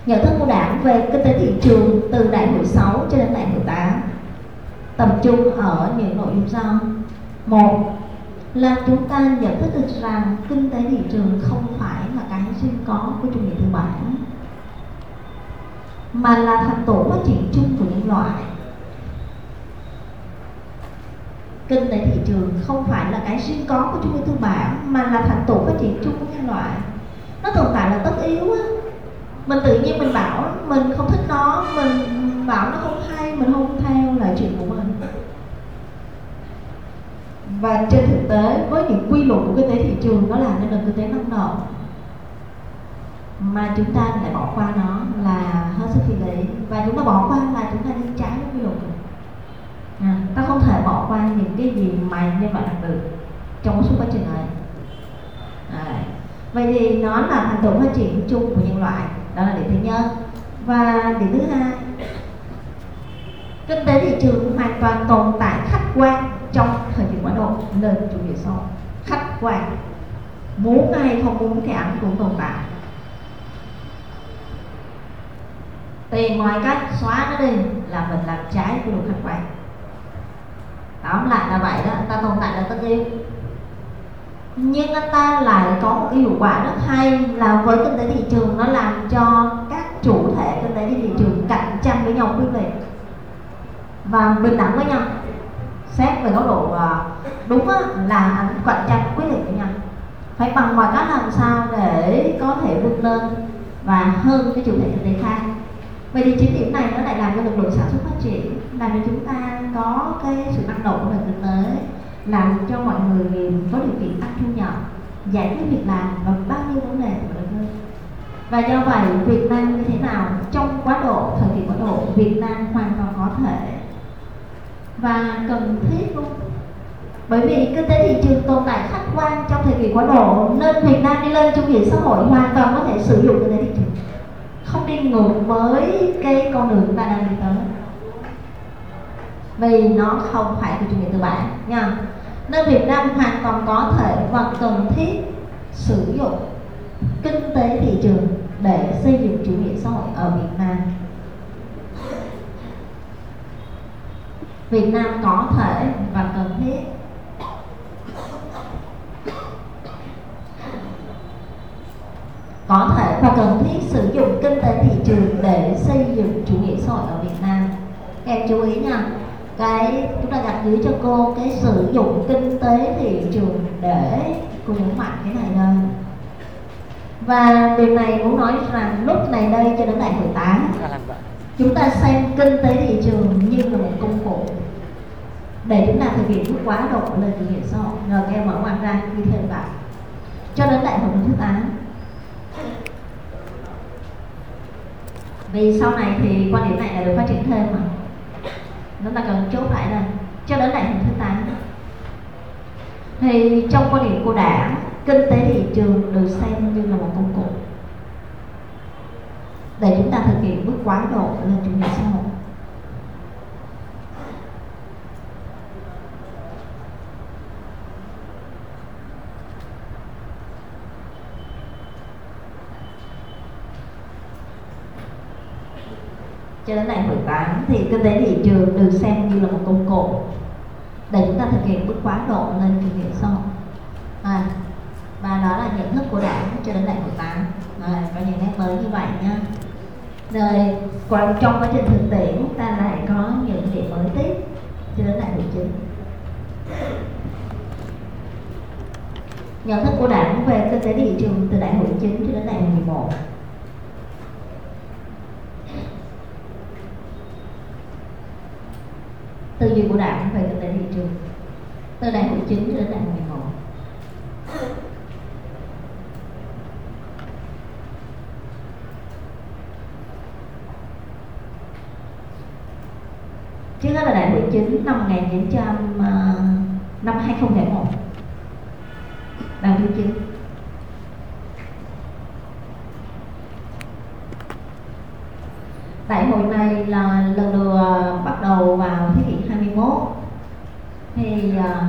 Nhận thức của đảng về kinh tế thị trường từ đại hội 6 cho đến đại hội 8 tập trung ở những nội dung sau. Một là chúng ta nhận thức được rằng kinh tế thị trường không phải là cái riêng có của chủ nghĩa tư bản mà là thành tựu phát triển chung của nhân loại. Kinh tế thị trường không phải là cái riêng có của chủ nghĩa tư bản mà là thành tựu phát triển chung của nhân loại. Nó tồn tại là tất yếu á. Mình tự nhiên mình bảo, mình không thích nó, mình bảo nó không hay, mình không theo là chuyện của mình. Và trên thực tế, với những quy luật của kinh tế thị trường nó làm nên nền kinh tế năng động mà chúng ta lại bỏ qua nó là hết sức phi lý và chúng ta bỏ qua là chúng ta đi trái với quy luật à, ta không thể bỏ qua những cái gì mà nhân loại đạt được trong suốt quá trình này. À, vậy thì nó là thành tựu phát triển chung của nhân loại đó là điểm thứ nhất. Và điểm thứ hai kinh tế thị trường hoàn toàn tồn tại khách quan trong thời kỳ quá độ lên chủ nghĩa sau khách quan. Muốn hay không muốn thì ảnh cũng tồn tại. Tìm mọi cách xóa nó đi là mình làm trái của luật khách quan tóm lại là vậy đó, ta tồn tại là tất yếu. Nhưng anh ta lại có một cái hiệu quả rất hay là với kinh tế thị trường, nó làm cho các chủ thể kinh tế thị trường cạnh tranh với nhau quyết liệt và bình đẳng với nhau. Xét về góc độ à, đúng là anh cạnh tranh quyết liệt với nhau. Phải bằng mọi cách làm sao để có thể vươn lên và hơn cái chủ thể kinh tế khác vậy thì chính điểm này nó lại làm cho lực lượng sản xuất phát triển, làm cho chúng ta có cái sự năng động của nền kinh tế làm cho mọi người có điều kiện tăng thu nhập, giải quyết việc làm và bao nhiêu vấn đề của đất nước và do vậy, Việt Nam như thế nào trong quá độ, thời kỳ quá độ, Việt Nam hoàn toàn có thể và cần thiết luôn. Bởi vì kinh tế thị trường tồn tại khách quan trong thời kỳ quá độ, nên Việt Nam đi lên chủ nghĩa xã hội hoàn toàn có thể sử dụng kinh tế thị trường không đi ngược với cái con đường chúng ta đang đi tới. Vì nó không phải của chủ nghĩa tư bản nha. Nên Việt Nam hoàn toàn có thể và cần thiết sử dụng kinh tế thị trường để xây dựng chủ nghĩa xã hội ở Việt Nam. Việt Nam có thể và cần thiết có thể và cần thiết sử dụng kinh tế thị trường để xây dựng chủ nghĩa xã hội ở Việt Nam. Em chú ý nha cái chúng ta đặt dưới cho cô cái sử dụng kinh tế thị trường để cô nhấn mạnh cái này đây. Và điều này muốn nói rằng lúc này đây cho đến đại hội 8 chúng ta xem kinh tế thị trường như là một công cụ để chúng ta thực hiện bước quá độ lên chủ nghĩa xã hội. Các em mở ngoặt ra như thế vậy cho đến đại hội thứ 8 vì sau này thì quan điểm này là được phát triển thêm mà. Chúng ta cần chốt lại đây. Cho đến đại hội thứ 8 thì trong quan điểm của đảng, kinh tế thị trường được xem như là một công cụ để chúng ta thực hiện bước quá độ lên chủ nghĩa xã hội. Cho đến nay hội 8 thì kinh tế thị trường được xem như là một công cụ để chúng ta thực hiện bước quá độ lên chủ nghĩa xã hội à, và đó là nhận thức của đảng cho đến đại hội Tám. à, có những nét mới như vậy nha rồi còn trong quá trình thực tiễn ta lại có những điểm mới tiếp cho đến đại hội Chín. nhận thức của đảng về kinh tế thị trường từ đại hội 9 cho đến đại hội 11 tư duy của đảng về kinh tế thị trường. Từ đại hội 9 cho đến đại hội 11 trước hết là đại hội 9 năm 1900 ờ, năm 2001 đại hội 9 Đại hội này là lần đầu à, bắt đầu vào thế kỷ 21 thì à,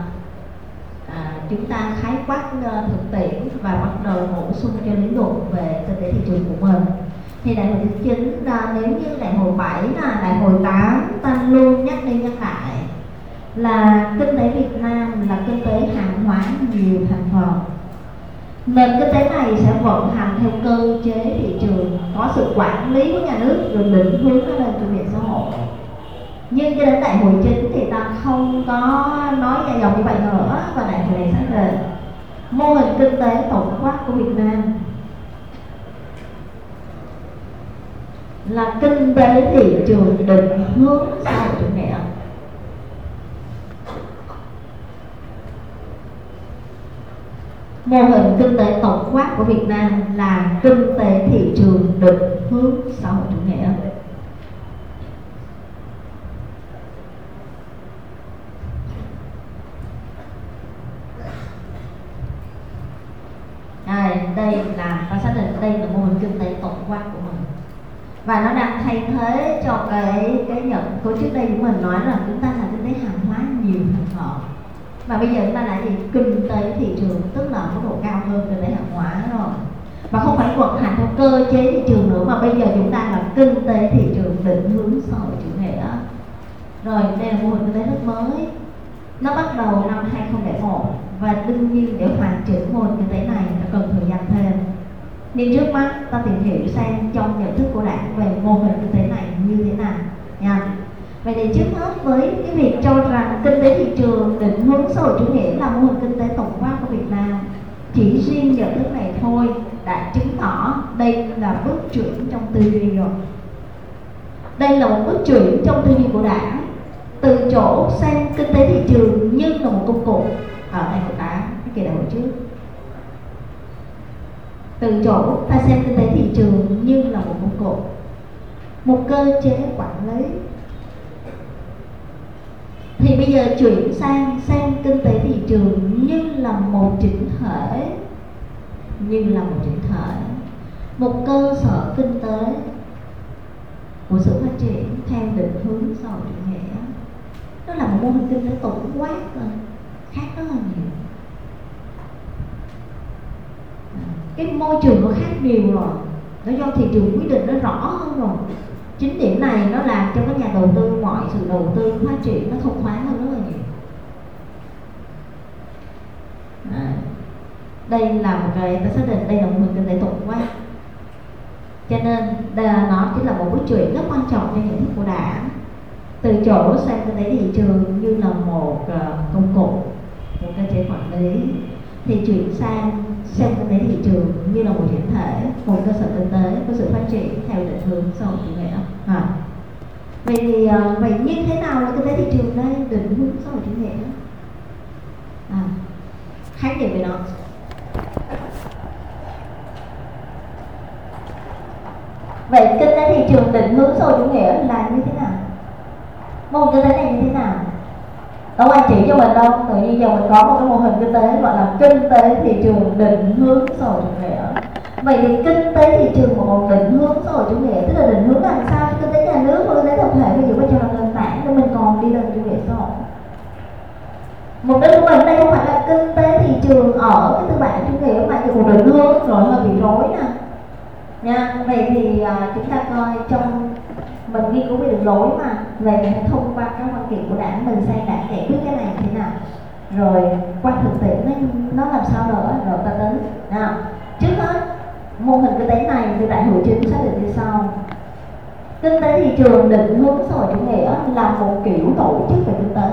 à, chúng ta khái quát ờ, thực tiễn và bắt đầu bổ sung cho lý luận về kinh tế thị trường của mình. Thì đại hội thứ chín là nếu như đại hội 7 là đại hội 8 ta luôn nhắc đi nhắc lại là kinh tế Việt Nam là kinh tế hàng hóa nhiều thành phần. Nền kinh tế này sẽ vận hành theo cơ chế thị trường có sự quản lý của nhà nước rồi định hướng nó lên chủ nghĩa xã hội nhưng cho đến đại hội chính thì ta không có nói dài dòng như vậy nữa, và đại hội này xác định mô hình kinh tế tổng quát của Việt Nam là kinh tế thị trường định hướng xã hội chủ nghĩa. Mô hình kinh tế tổng quát của Việt Nam là kinh tế thị trường định hướng xã hội chủ nghĩa. Đây là ta xác định đây là mô hình kinh tế tổng quát của mình. Và nó đang thay thế cho cái cái nhận của trước đây của mình, nói là chúng ta là kinh tế hàng hóa nhiều hàng họ. Và bây giờ chúng ta lại gì kinh tế thị trường, tức là mức độ cao hơn kinh tế hàng hóa rồi. Và không phải vận hành theo cơ chế thị trường nữa, mà bây giờ chúng ta là kinh tế thị trường định hướng xã hội chủ nghĩa. Rồi đây là mô hình kinh tế rất mới nó bắt đầu năm 2001 và đương nhiên để hoàn chỉnh môn như thế này nó cần thời gian thêm. Nên trước mắt, ta tìm hiểu xem trong nhận thức của đảng về mô hình kinh tế này như thế nào nha. Vậy thì trước hết với cái việc cho rằng kinh tế thị trường định hướng xã hội chủ nghĩa là mô hình kinh tế tổng quát của Việt Nam, chỉ riêng nhận thức này thôi đã chứng tỏ đây là bước chuyển trong tư duy rồi. Đây là một bước chuyển trong tư duy của đảng từ chỗ xem kinh tế thị trường như là một công cụ. Ở đại hội tám cái kỳ đại hội trước. Từ chỗ ta xem kinh tế thị trường như là một công cụ. Một cơ chế quản lý. Thì bây giờ chuyển sang xem kinh tế thị trường như là một chỉnh thể. Như là một chỉnh thể. Một cơ sở kinh tế của sự phát triển theo định hướng xã hội chủ nghĩa nó là một mô hình kinh tế tổng quát rồi khác rất là nhiều. À, cái môi trường nó khác nhiều rồi. Nó do thị trường quyết định nó rõ hơn rồi. Chính điểm này nó làm cho các nhà đầu tư mọi sự đầu tư phát triển nó thông thoáng hơn rất là nhiều. À, đây là một cái ta xác định đây là một hình kinh tế tổng quát cho nên nó chính là một bước chuyển rất quan trọng cho nhận thức của đảng từ chỗ sang cái đấy thị trường như là một uh, công cụ một cơ chế quản lý. Thì chuyển sang xem kinh tế thị trường như là một chuyển thể một cơ sở kinh tế có sự phát triển theo định hướng xã hội chủ nghĩa. À. vậy thì uh, vậy như thế nào là kinh tế thị trường đây định hướng xã hội chủ nghĩa? À, khái niệm về nó. Vậy kinh tế thị trường định hướng xã hội chủ nghĩa là như thế nào? Mô hình kinh tế này như thế nào? Đâu anh chỉ cho mình đâu tự nhiên giờ mình có một cái mô hình kinh tế gọi là kinh tế thị trường định hướng xã hội chủ nghĩa. Vậy thì kinh tế thị trường của một định hướng xã hội chủ nghĩa tức là định hướng làm sao cho kinh tế nhà nước và kinh tế tập thể ví dụ bây giờ là nền tảng để mình còn đi lên chủ nghĩa xã hội? Mục đích của mình đây không phải là kinh tế thị trường ở cái tư bản chủ nghĩa mà chỉ một định hướng rồi hơi bị rối nè. Nha vậy thì uh, chúng ta coi trong mình nghiên cứu về đường lối mà. Về mình phải thông qua các văn kiện của đảng, mình xem đảng giải quyết cái này thế nào? Rồi, qua thực tiễn, nó nó làm sao nữa? Rồi, ta tính. Nào, trước hết, mô hình kinh tế này thì đại hội chính xác định như sau. Kinh tế thị trường định hướng xã hội chủ nghĩa là một kiểu tổ chức về kinh tế.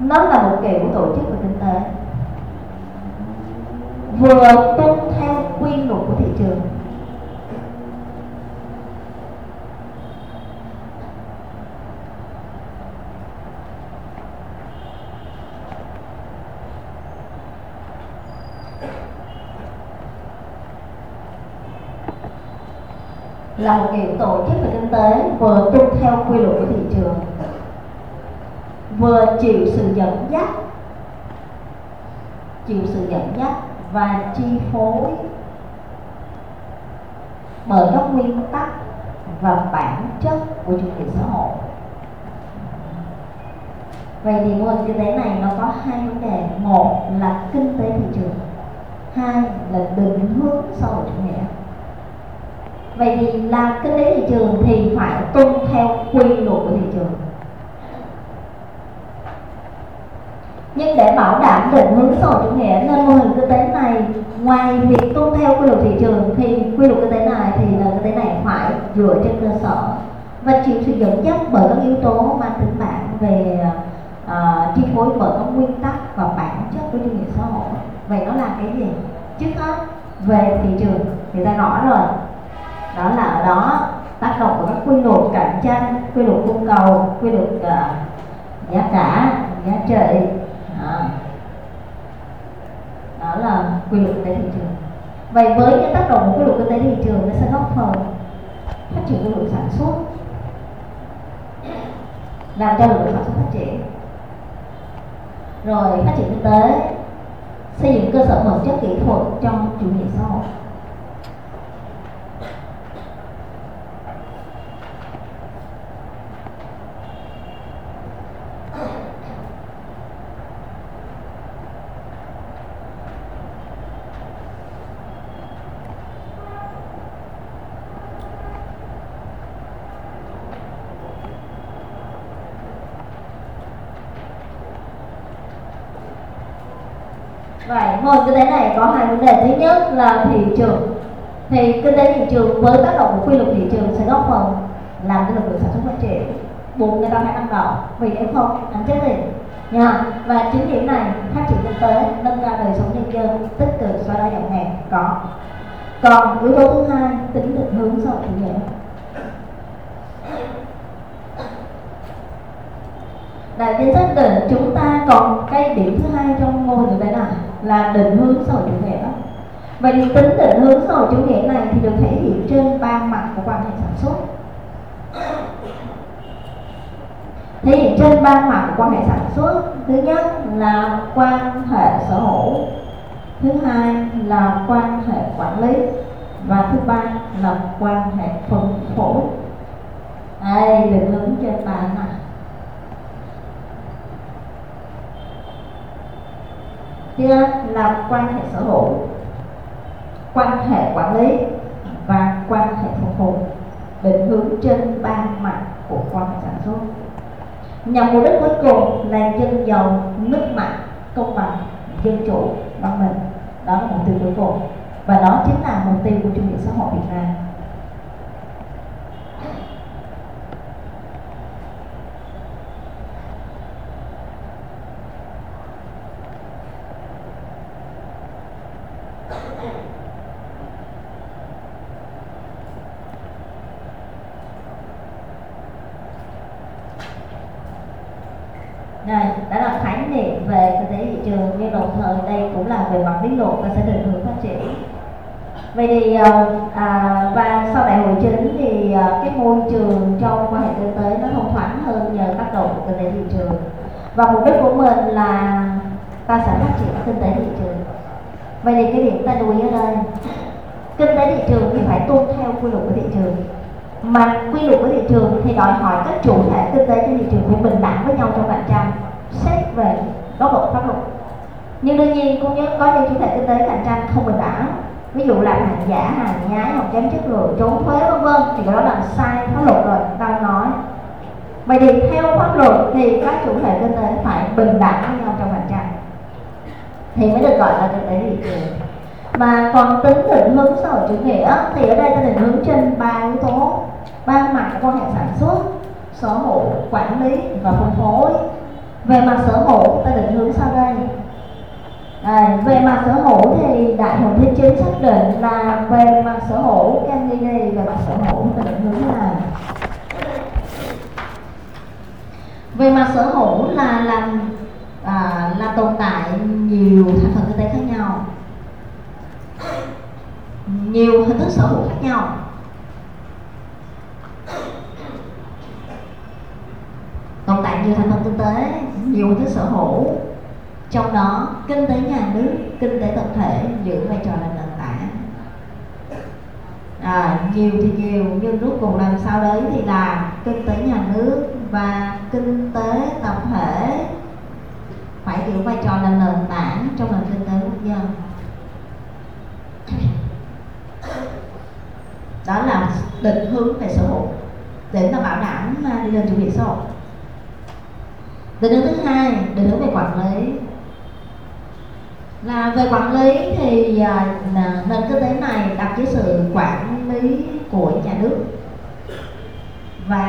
Nó là một kiểu tổ chức về kinh tế. Vừa tuân theo quy luật của thị trường. Là một kiểu tổ chức về kinh tế vừa tuân theo quy luật của thị trường, vừa chịu sự dẫn dắt, chịu sự dẫn dắt và chi phối bởi các nguyên tắc và bản chất của chủ nghĩa xã hội. Vậy thì mô hình kinh tế này nó có hai vấn đề. Một là kinh tế thị trường, hai là định hướng xã hội chủ nghĩa vậy thì làm kinh tế thị trường thì phải tuân theo quy luật của thị trường. Nhưng để bảo đảm định hướng xã hội chủ nghĩa nên mô hình kinh tế này ngoài việc tuân theo quy luật thị trường thì quy luật kinh tế này thì nền kinh tế này phải dựa trên cơ sở và chịu sự dẫn dắt bởi các yếu tố mang tính bản về uh, chi phối bởi các nguyên tắc và bản chất của chủ nghĩa xã hội. Vậy nó là cái gì? Trước hết về thị trường thì ta rõ rồi đó là ở đó. Tác động của các quy luật cạnh tranh quy luật cung cầu quy luật uh, giá cả giá trị. Đó. đó là quy luật kinh tế thị trường. Vậy với những tác động của quy luật kinh tế thị trường nó sẽ góp phần phát triển quy luật sản xuất làm cho lực lượng sản xuất phát triển. Rồi phát triển kinh tế xây dựng cơ sở vật chất kỹ thuật trong chủ nghĩa xã hội Vậy mô hình kinh tế này có hai vấn đề. Thứ nhất là thị trường. Thì kinh tế thị trường với tác động của quy luật thị trường sẽ góp phần làm cho lực lượng sản xuất phát triển buộc người ta phải năng động vì nếu không anh chết liền. Nha. Và chính điểm này, phát triển kinh tế, nâng cao đời sống nhân dân, tích cực xóa đói giảm nghèo, có. Còn yếu tố thứ hai, tính định hướng xã hội chủ nghĩa. Đại diện xác định, chúng ta còn cái điểm thứ hai trong mô hình này là là định hướng xã hội chủ nghĩa. Đó. vậy thì tính định hướng xã hội chủ nghĩa này thì được thể hiện trên ba mặt của quan hệ sản xuất. Thể hiện trên ba mặt của quan hệ sản xuất. Thứ nhất là quan hệ sở hữu. Thứ hai là quan hệ quản lý. Và thứ ba là quan hệ phân phối. Đây, định hướng trên ba mặt. Kia là quan hệ sở hữu quan hệ quản lý và quan hệ phục vụ định hướng trên ba mặt của quan hệ sản xuất. Nhằm mục đích cuối cùng là dân giàu, nước mạnh, công bằng, dân chủ, văn minh. Đó là mục tiêu cuối cùng. Và đó chính là mục tiêu của chủ nghĩa xã hội Việt Nam Đây, đã là khái niệm về kinh tế thị trường nhưng đồng thời đây cũng là về mặt lý luận và sẽ định hướng phát triển. Vậy thì ờ, à, và sau đại hội chính thì à, cái môi trường trong quan hệ kinh tế nó thông thoáng hơn nhờ tác động của kinh tế thị trường. Và mục đích của mình là ta sẽ phát triển kinh tế thị trường. Vậy thì cái điểm ta lưu ý ở đây kinh tế thị trường thì phải tuân theo quy luật của thị trường. Mà quy luật của thị trường thì đòi hỏi các chủ thể kinh tế trên thị trường phải bình đẳng với nhau trong cạnh tranh xét về góc độ pháp luật nhưng đương nhiên cũng nhớ có những chủ thể kinh tế cạnh tranh không bình đẳng ví dụ làm hàng giả, hàng nhái hoặc kém chất lượng, trốn thuế, vân vân, thì cái đó là sai pháp luật rồi, tao nói. Vậy thì theo pháp luật thì các chủ thể kinh tế phải bình đẳng với nhau trong cạnh tranh. Thì mới được gọi là kinh tế thị trường. Mà còn tính định hướng xã hội chủ nghĩa, thì ở đây ta định hướng trên ba yếu tố. Ba mặt quan hệ sản xuất, sở hữu, quản lý và phân phối. Về mặt sở hữu, ta định hướng sau đây. À, về mặt sở hữu thì đại hội thế chính xác định là về mặt sở hữu em và về mặt sở hữu ta định hướng là về mặt sở hữu là làm à, là tồn tại nhiều thành phần kinh tế khác nhau. Nhiều hình thức sở hữu khác nhau. Tồn tại nhiều thành phần kinh tế nhiều hình thức sở hữu trong đó kinh tế nhà nước kinh tế tập thể giữ vai trò là nền tảng. À, nhiều thì nhiều nhưng rốt cuộc làm sao đấy thì là kinh tế nhà nước và kinh tế tập thể phải giữ vai trò là nền tảng trong nền kinh tế quốc dân đó là định hướng về xã hội để nó bảo đảm à, đi lên chủ nghĩa xã hội. Định hướng thứ hai định hướng về quản lý là về quản lý thì à, nền kinh tế này đặt dưới sự quản lý của nhà nước. Và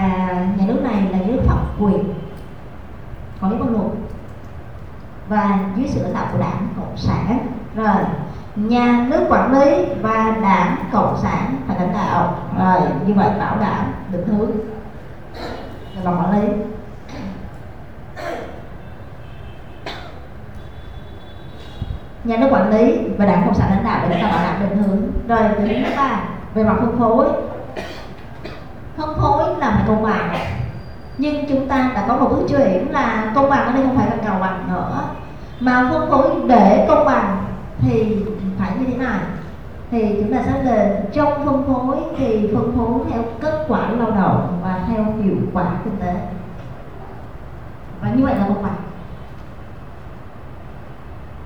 nhà nước này là dưới pháp quyền quản lý quân luật và dưới sự lãnh đạo của đảng cộng sản, rồi nhà nước quản lý và đảng cộng sản phải lãnh đạo, rồi như vậy bảo đảm định hướng là quản lý. Nhà nước quản lý và đảng cộng sản lãnh đạo để chúng ta bảo đảm định hướng. Rồi thứ ba về mặt phân phối. Phân phối là phải công bằng. Nhưng chúng ta đã có một bước chuyển là công bằng ở đây không phải là cầu bằng nữa. Mà phân phối để công bằng thì phải như thế này. Thì chúng ta xác định trong phân phối thì phân phối theo kết quả lao động và theo hiệu quả kinh tế. Và như vậy là công bằng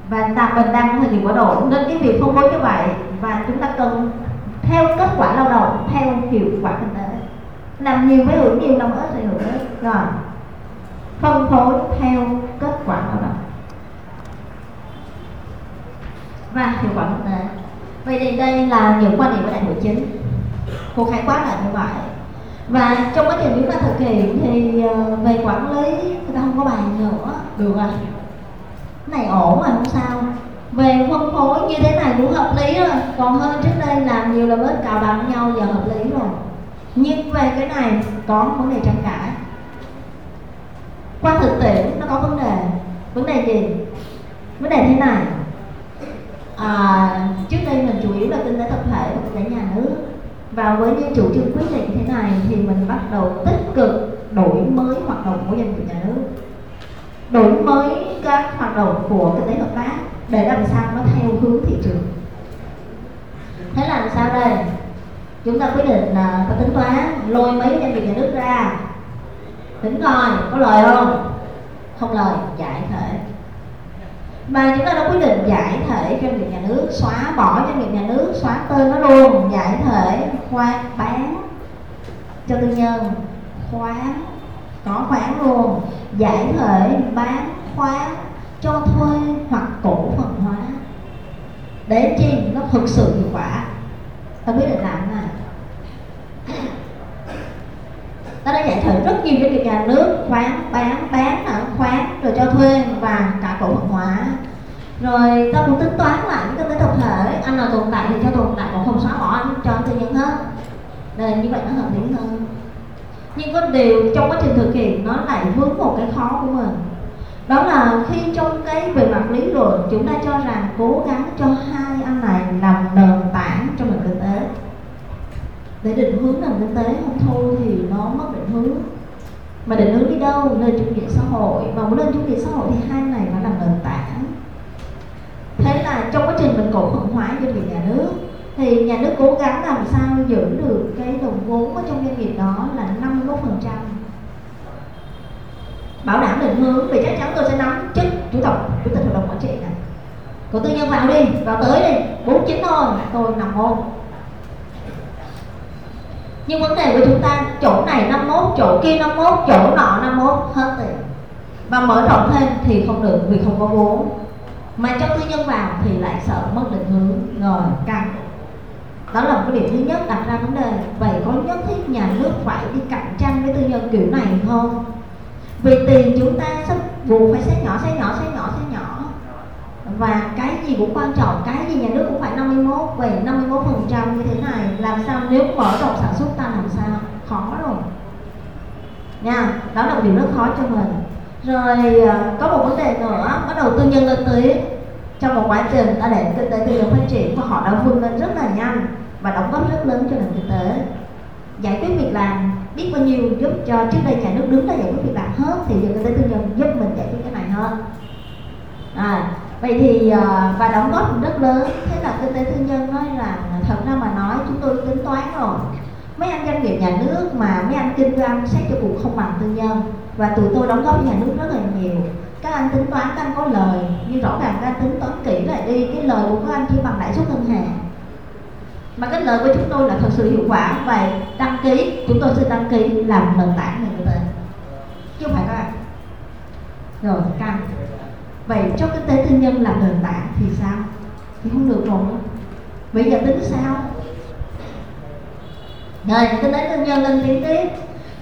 và ta mình đang thời kỳ quá độ nên cái việc phân phối như vậy. Và chúng ta cần theo kết quả lao động, theo hiệu quả kinh tế. Làm nhiều với hưởng nhiều, làm ít thì hưởng ít. Rồi. Phân phối theo kết quả lao động. Và hiệu quả kinh tế. Vậy thì đây là những quan điểm của đại hội chính cuộc khái quát là như vậy. Và trong quá trình chúng ta thực hiện thì ờ, về quản lý, người ta không có bàn nữa. Được rồi này ổn mà không sao. Về phân phối như thế này cũng hợp lý rồi còn hơn trước đây làm nhiều là bớt cào bằng nhau giờ hợp lý rồi. Nhưng về cái này có vấn đề tranh cãi. Qua thực tiễn nó có vấn đề. Vấn đề gì? Vấn đề thế này. À, trước đây mình chủ yếu là kinh tế tập thể và kinh tế nhà nước. Và với những chủ trương quyết định thế này thì mình bắt đầu tích cực đổi mới hoạt động của doanh nghiệp nhà nước đổi mới các hoạt động của kinh tế hợp tác để làm sao nó theo hướng thị trường. Thế là làm sao đây? Chúng ta quyết định là ta tính toán, lôi mấy doanh nghiệp nhà nước ra. Tính coi, có lời không? Không lời, giải thể. Mà chúng ta đã quyết định giải thể doanh nghiệp nhà nước, xóa bỏ doanh nghiệp nhà nước, xóa tên nó luôn, giải thể khoán bán cho tư nhân, khoán có khoán luôn, giải thể bán khoán cho thuê hoặc cổ phần hóa. Để chi nó thực sự hiệu quả. Ta biết định làm này ta đã giải thể rất nhiều doanh nghiệp nhà nước khoán bán bán ở khoán rồi cho thuê và cả cổ phần hóa. Rồi ta cũng tính toán lại những cái tập thể. Anh nào tồn tại thì cho tồn tại, còn không xóa bỏ anh cho tư nhân hết. Nên như vậy nó hợp lý hơn nhưng có điều trong quá trình thực hiện nó lại vướng một cái khó của mình. Đó là khi trong cái về mặt lý luận, chúng ta cho rằng cố gắng cho hai anh này làm nền tảng trong nền kinh tế. Để định hướng nền kinh tế không thôi thì nó mất định hướng. Mà định hướng đi đâu? Lên chủ nghĩa xã hội. Mà muốn lên chủ nghĩa xã hội thì hai này phải làm nền tảng. Thế là trong quá trình mình cổ phần hóa doanh nghiệp nhà nước thì nhà nước cố gắng làm sao giữ được cái đồng vốn ở trong doanh nghiệp đó là 51 phần trăm. Bảo đảm định hướng, vì chắc chắn tôi sẽ nắm chức chủ tịch chủ tịch hội đồng quản trị này. Còn tư nhân vào đi, vào tới đi, bốn chín thôi, tôi nằm hôn nhưng vấn đề của chúng ta, chỗ này 51 chỗ kia 51 chỗ nọ 51 hết tiền. Và mở rộng thêm thì không được, vì không có vốn. Mà cho tư nhân vào thì lại sợ mất định hướng, rồi căng đó là một cái điểm thứ nhất đặt ra vấn đề. Vậy có nhất thiết nhà nước phải đi cạnh tranh với tư nhân kiểu này không? Vì tiền chúng ta sắp buộc phải xét nhỏ xét nhỏ xét nhỏ xét nhỏ. Và cái gì cũng quan trọng, cái gì nhà nước cũng phải 51 về 51 phần trăm như thế này, làm sao nếu mở rộng sản xuất ta làm sao? Khó rồi. Nha, đó là một điều rất khó cho mình. Rồi ờ, có một vấn đề nữa, bắt đầu tư nhân lên tới trong một quá trình, ta để kinh tế tư nhân phát triển, và họ đã vươn lên rất là nhanh và đóng góp rất lớn cho nền kinh tế. Giải quyết việc làm biết bao nhiêu giúp cho trước đây nhà nước đứng ra giải quyết việc làm hết thì giờ kinh tế tư nhân giúp mình giải quyết cái này hơn. À, vậy thì à, và đóng góp rất lớn. Thế là kinh tế tư nhân nói là thật ra mà nói chúng tôi tính toán rồi. Mấy anh doanh nghiệp nhà nước mà mấy anh kinh doanh xét cho cuộc không bằng tư nhân và tụi tôi đóng góp nhà nước rất là nhiều. Các anh tính toán các anh có lời nhưng rõ ràng các anh tính toán kỹ lại đi cái lời của các anh chỉ bằng lãi suất ngân hàng mà cái lợi của chúng tôi là thật sự hiệu quả. Và đăng ký, chúng tôi sẽ đăng ký làm nền tảng này người ta chứ không phải các bạn. Rồi căng vậy cho kinh tế tư nhân làm nền tảng thì sao? Thì không được rồi. Bây giờ tính sao? Rồi kinh tế tư nhân lên tiếng tiếp.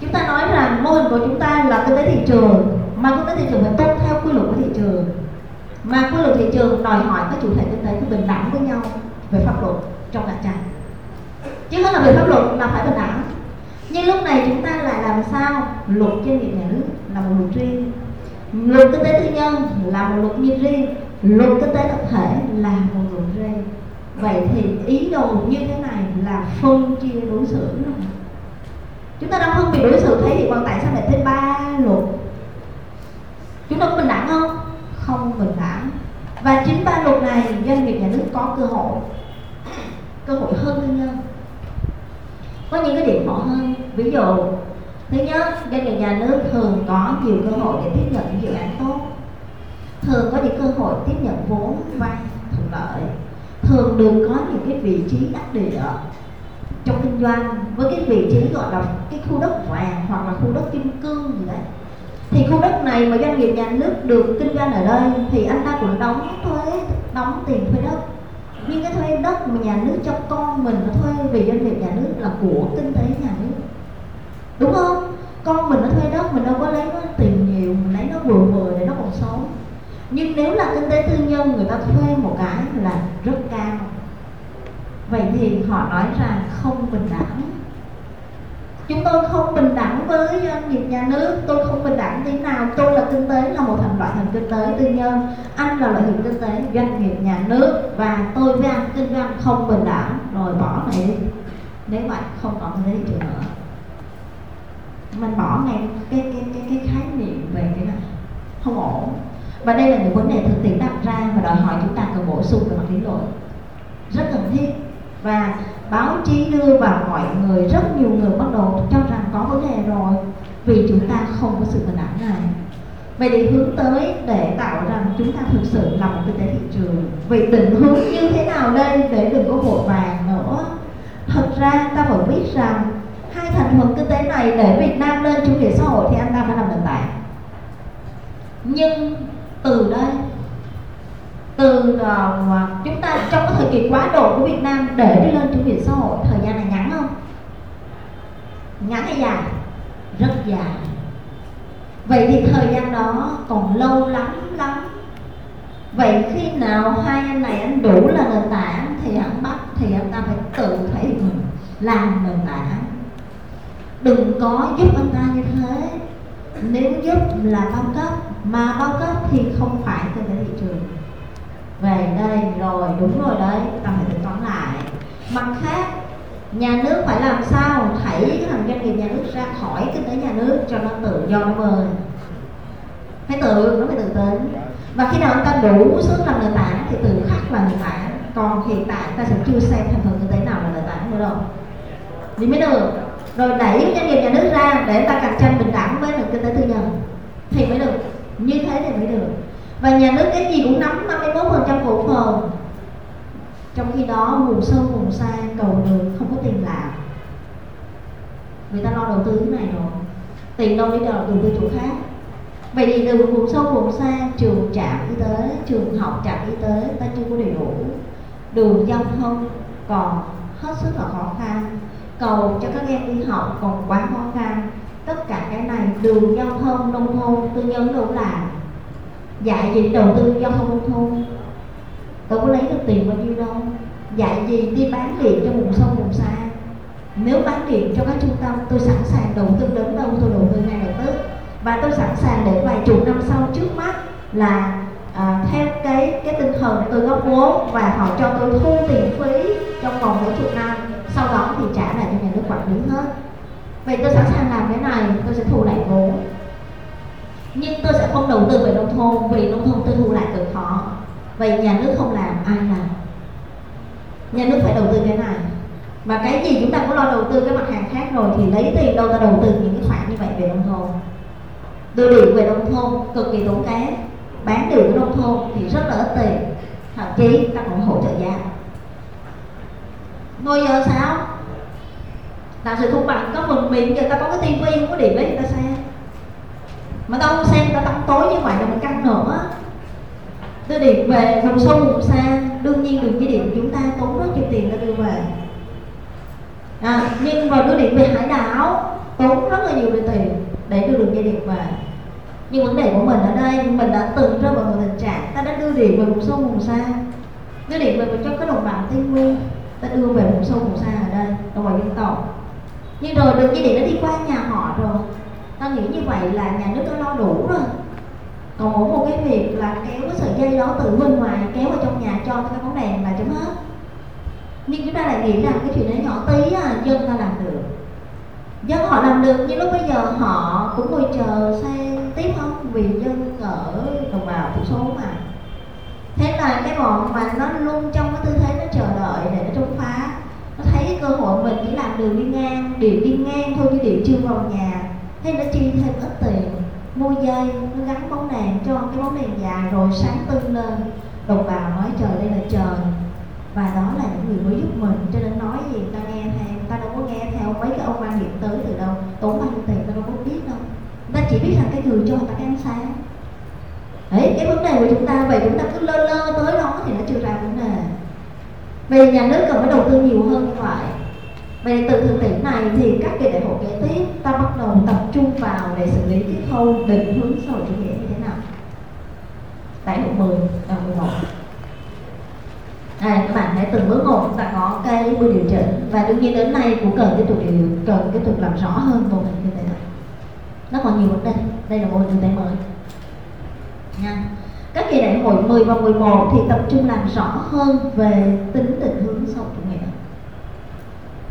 Chúng ta nói rằng mô hình của chúng ta là kinh tế thị trường, mà kinh tế thị trường phải tuân theo quy luật của thị trường. Mà quy luật thị trường đòi hỏi các chủ thể kinh tế phải bình đẳng với nhau về pháp luật trong cạnh tranh chứ không là về pháp luật là phải bình đẳng. Nhưng lúc này chúng ta lại làm sao? Luật doanh nghiệp nhà nước là một luật riêng. Luật kinh tế tư nhân là một luật như riêng. Luật kinh tế tập thể là một luật riêng. Vậy thì ý đồ như thế này là phân chia đối xử chúng ta đang phân biệt đối xử thế thì còn tại sao lại thêm ba luật? Chúng ta có bình đẳng không? Không bình đẳng. Và chính ba luật này doanh nghiệp nhà nước có cơ hội cơ hội hơn tư nhân có những cái điểm họ hơn, ví dụ, thứ nhất, doanh nghiệp nhà nước thường có nhiều cơ hội để tiếp nhận những dự án tốt. Thường có những cơ hội tiếp nhận vốn, vay, thuận lợi. Thường được có những cái vị trí đắc địa trong kinh doanh với cái vị trí gọi là cái khu đất vàng hoặc là khu đất kim cương gì đấy. Thì khu đất này mà doanh nghiệp nhà nước được kinh doanh ở đây thì anh ta cũng đóng thuế, đóng tiền thuê đất nhưng cái thuê đất mà nhà nước cho con mình, nó thuê vì doanh nghiệp nhà nước là của kinh tế nhà nước. Đúng không? Con mình nó thuê đất mình đâu có lấy nó tiền nhiều, mình lấy nó vừa vừa để nó còn sống. Nhưng nếu là kinh tế tư nhân, người ta thuê một cái là rất cao. Vậy thì họ nói rằng không bình đẳng chúng tôi không bình đẳng với ờ, doanh nghiệp nhà nước. Tôi không bình đẳng thế nào. Tôi là kinh tế là một thành loại hình kinh tế tư nhân. Anh là loại hình kinh tế doanh nghiệp nhà nước. Và tôi với anh, kinh doanh không bình đẳng. Rồi bỏ này đi. Nếu vậy, không còn thế thị trường nữa. Mình bỏ ngay cái cái cái cái khái niệm về cái này không ổn. Và đây là những vấn đề thực tiễn đặt ra và đòi hỏi chúng ta cần bổ sung về mặt lý luận. Rất cần thiết. Và báo chí đưa vào mọi người, rất nhiều người bắt đầu cho rằng có vấn đề rồi, vì chúng ta không có sự bình đẳng này. Vậy để hướng tới để tạo rằng chúng ta thực sự là một kinh tế thị trường, vậy định hướng như thế nào đây để đừng có vội vàng nữa? Thật ra ta phải biết rằng hai thành phần kinh tế này để Việt Nam lên chủ nghĩa xã hội thì anh ta phải làm nền tảng. Nhưng từ đây từ uh, chúng ta trong cái thời kỳ quá độ của Việt Nam để đi lên chủ nghĩa xã hội thời gian này ngắn không? Ngắn hay dài? Rất dài. Vậy thì thời gian đó còn lâu lắm lắm. Vậy khi nào hai anh này anh đủ là nền tảng thì anh bắt thì anh ta phải tự thể hiện mình làm nền tảng. Đừng có giúp anh ta như thế. Nếu giúp là bao cấp mà bao cấp thì không phải từ cái thị trường về đây rồi, đúng rồi đấy ta phải tính toán lại. Mặt khác, nhà nước phải làm sao thảy cái thằng doanh nghiệp nhà nước ra khỏi kinh tế nhà nước cho nó tự do nó mời phải tự, nó phải tự tính. Và khi nào ta đủ sức làm nền tảng thì tự khắc là nền tảng. Còn hiện tại ta sẽ chưa xem thành phần kinh tế nào là nền tảng nữa đâu. Thì mới được. Rồi đẩy doanh nghiệp nhà nước ra để ta cạnh tranh bình đẳng với nền kinh tế tư nhân. Thì mới được. Như thế thì mới được và nhà nước cái gì cũng nắm 51% cổ phần. Trong khi đó, vùng sâu, vùng xa, cầu đường không có tiền làm. Người ta lo đầu tư cái này rồi. Tiền đâu đi đầu tư chỗ khác. Vậy thì từ vùng sâu, vùng xa, trường trạm y tế, trường học trạm y tế, ta chưa có đầy đủ. Đường giao thông còn hết sức là khó khăn. Cầu cho các em đi học còn quá khó khăn. Tất cả cái này, đường giao thông, nông thôn, tư nhân đâu làm dạy gì đầu tư giao thông nông thôn đâu có lấy được tiền bao nhiêu đâu. Dạy gì đi bán điện cho vùng sâu vùng xa. Nếu bán điện cho các trung tâm tôi sẵn sàng đầu tư đến đâu tôi đầu tư ngay lập tức. Và tôi sẵn sàng để vài chục năm sau trước mắt là à, theo cái cái tinh thần tôi góp vốn và họ cho tôi thu tiền phí trong vòng mấy chục năm sau đó thì trả lại cho nhà nước quản lý hết. Vậy tôi sẵn sàng làm cái này tôi sẽ thu lại vốn nhưng tôi sẽ không đầu tư về nông thôn, vì nông thôn tôi thu lại cực khó vậy nhà nước không làm, ai làm? Nhà nước phải đầu tư cái này. Mà cái gì chúng ta có lo đầu tư cái mặt hàng khác rồi, thì lấy tiền đâu ra đầu tư những cái khoản như vậy về nông thôn? Đưa điện về nông thôn cực kỳ tốn kém. Bán điện ở nông thôn thì rất là ít tiền. Thậm chí ta còn hỗ trợ giá. Ngôi giờ sao? Tạo sự công bằng, có phần mềm giờ ta có cái tivi, không có điện đấy người ta xem mà tao không xem ta tắm tối như vậy là mình căng nữa. Đưa điện về vùng sâu vùng xa đương nhiên đường dây điện của chúng ta tốn rất nhiều tiền để đưa về. À, nhưng mà đưa điện về hải đảo tốn rất là nhiều tiền để đưa đường dây điện về. Nhưng vấn đề của mình ở đây mình đã từng rơi vào một tình trạng ta đã đưa điện về vùng sâu vùng xa. Đưa điện về cho các đồng bào tây nguyên ta đưa về vùng sâu vùng xa ở đây đồng bào dân tộc. Nhưng rồi đường dây điện nó đi qua nhà họ rồi ta nghĩ như vậy là nhà nước đã lo đủ rồi. Còn mỗi một cái việc là kéo cái sợi dây đó từ bên ngoài, kéo vào trong nhà cho cái bóng đèn là chấm hết. Nhưng chúng ta lại nghĩ rằng cái chuyện đấy nhỏ tí à dân ta làm được. Dân họ làm được nhưng lúc bây giờ họ cũng ngồi chờ xe tiếp không? Vì dân ở đồng bào thiểu số mà. Thế là cái bọn mà nó luôn trong cái tư thế nó chờ đợi để nó chống phá, nó thấy cái cơ hội mình chỉ làm đường đi ngang điện đi ngang thôi chứ điện chưa vào nhà thế nó chi thêm ít tiền. Mua dây nó gắn bóng đèn cho cái bóng đèn dài rồi sáng tưng lên. Đồng bào nói trời, đây là trời. Và đó là những người mới giúp mình. Cho nên nói gì, ta nghe theo, ta đâu có nghe theo mấy cái ông quan điện tới từ đâu. Tốn bao nhiêu tiền ta đâu có biết đâu. Ta chỉ biết rằng cái người cho người ta cái ánh sáng. Đấy, cái vấn đề của chúng ta vậy chúng ta cứ lơ lơ tới đó thì nó chưa ra vấn đề. Vì nhà nước cần phải đầu tư nhiều hơn như vậy vậy từ thực tiễn này thì các kỳ đại hội kế tiếp ta bắt đầu tập trung vào để xử lý cái khâu định hướng xã hội chủ nghĩa như thế nào? Đại hội 10 và 11 đây các bạn hãy từng bước một chúng ta có cái bước điều chỉnh. Và đương nhiên đến nay cũng cần tiếp tục điều, cần tiếp tục làm rõ hơn mô hình như thế này. Nó còn nhiều vấn đề. Đây là mô hình kinh tế mới. Nha. Các kỳ đại hội 10 và 11 thì tập trung làm rõ hơn về tính định hướng xã hội chủ nghĩa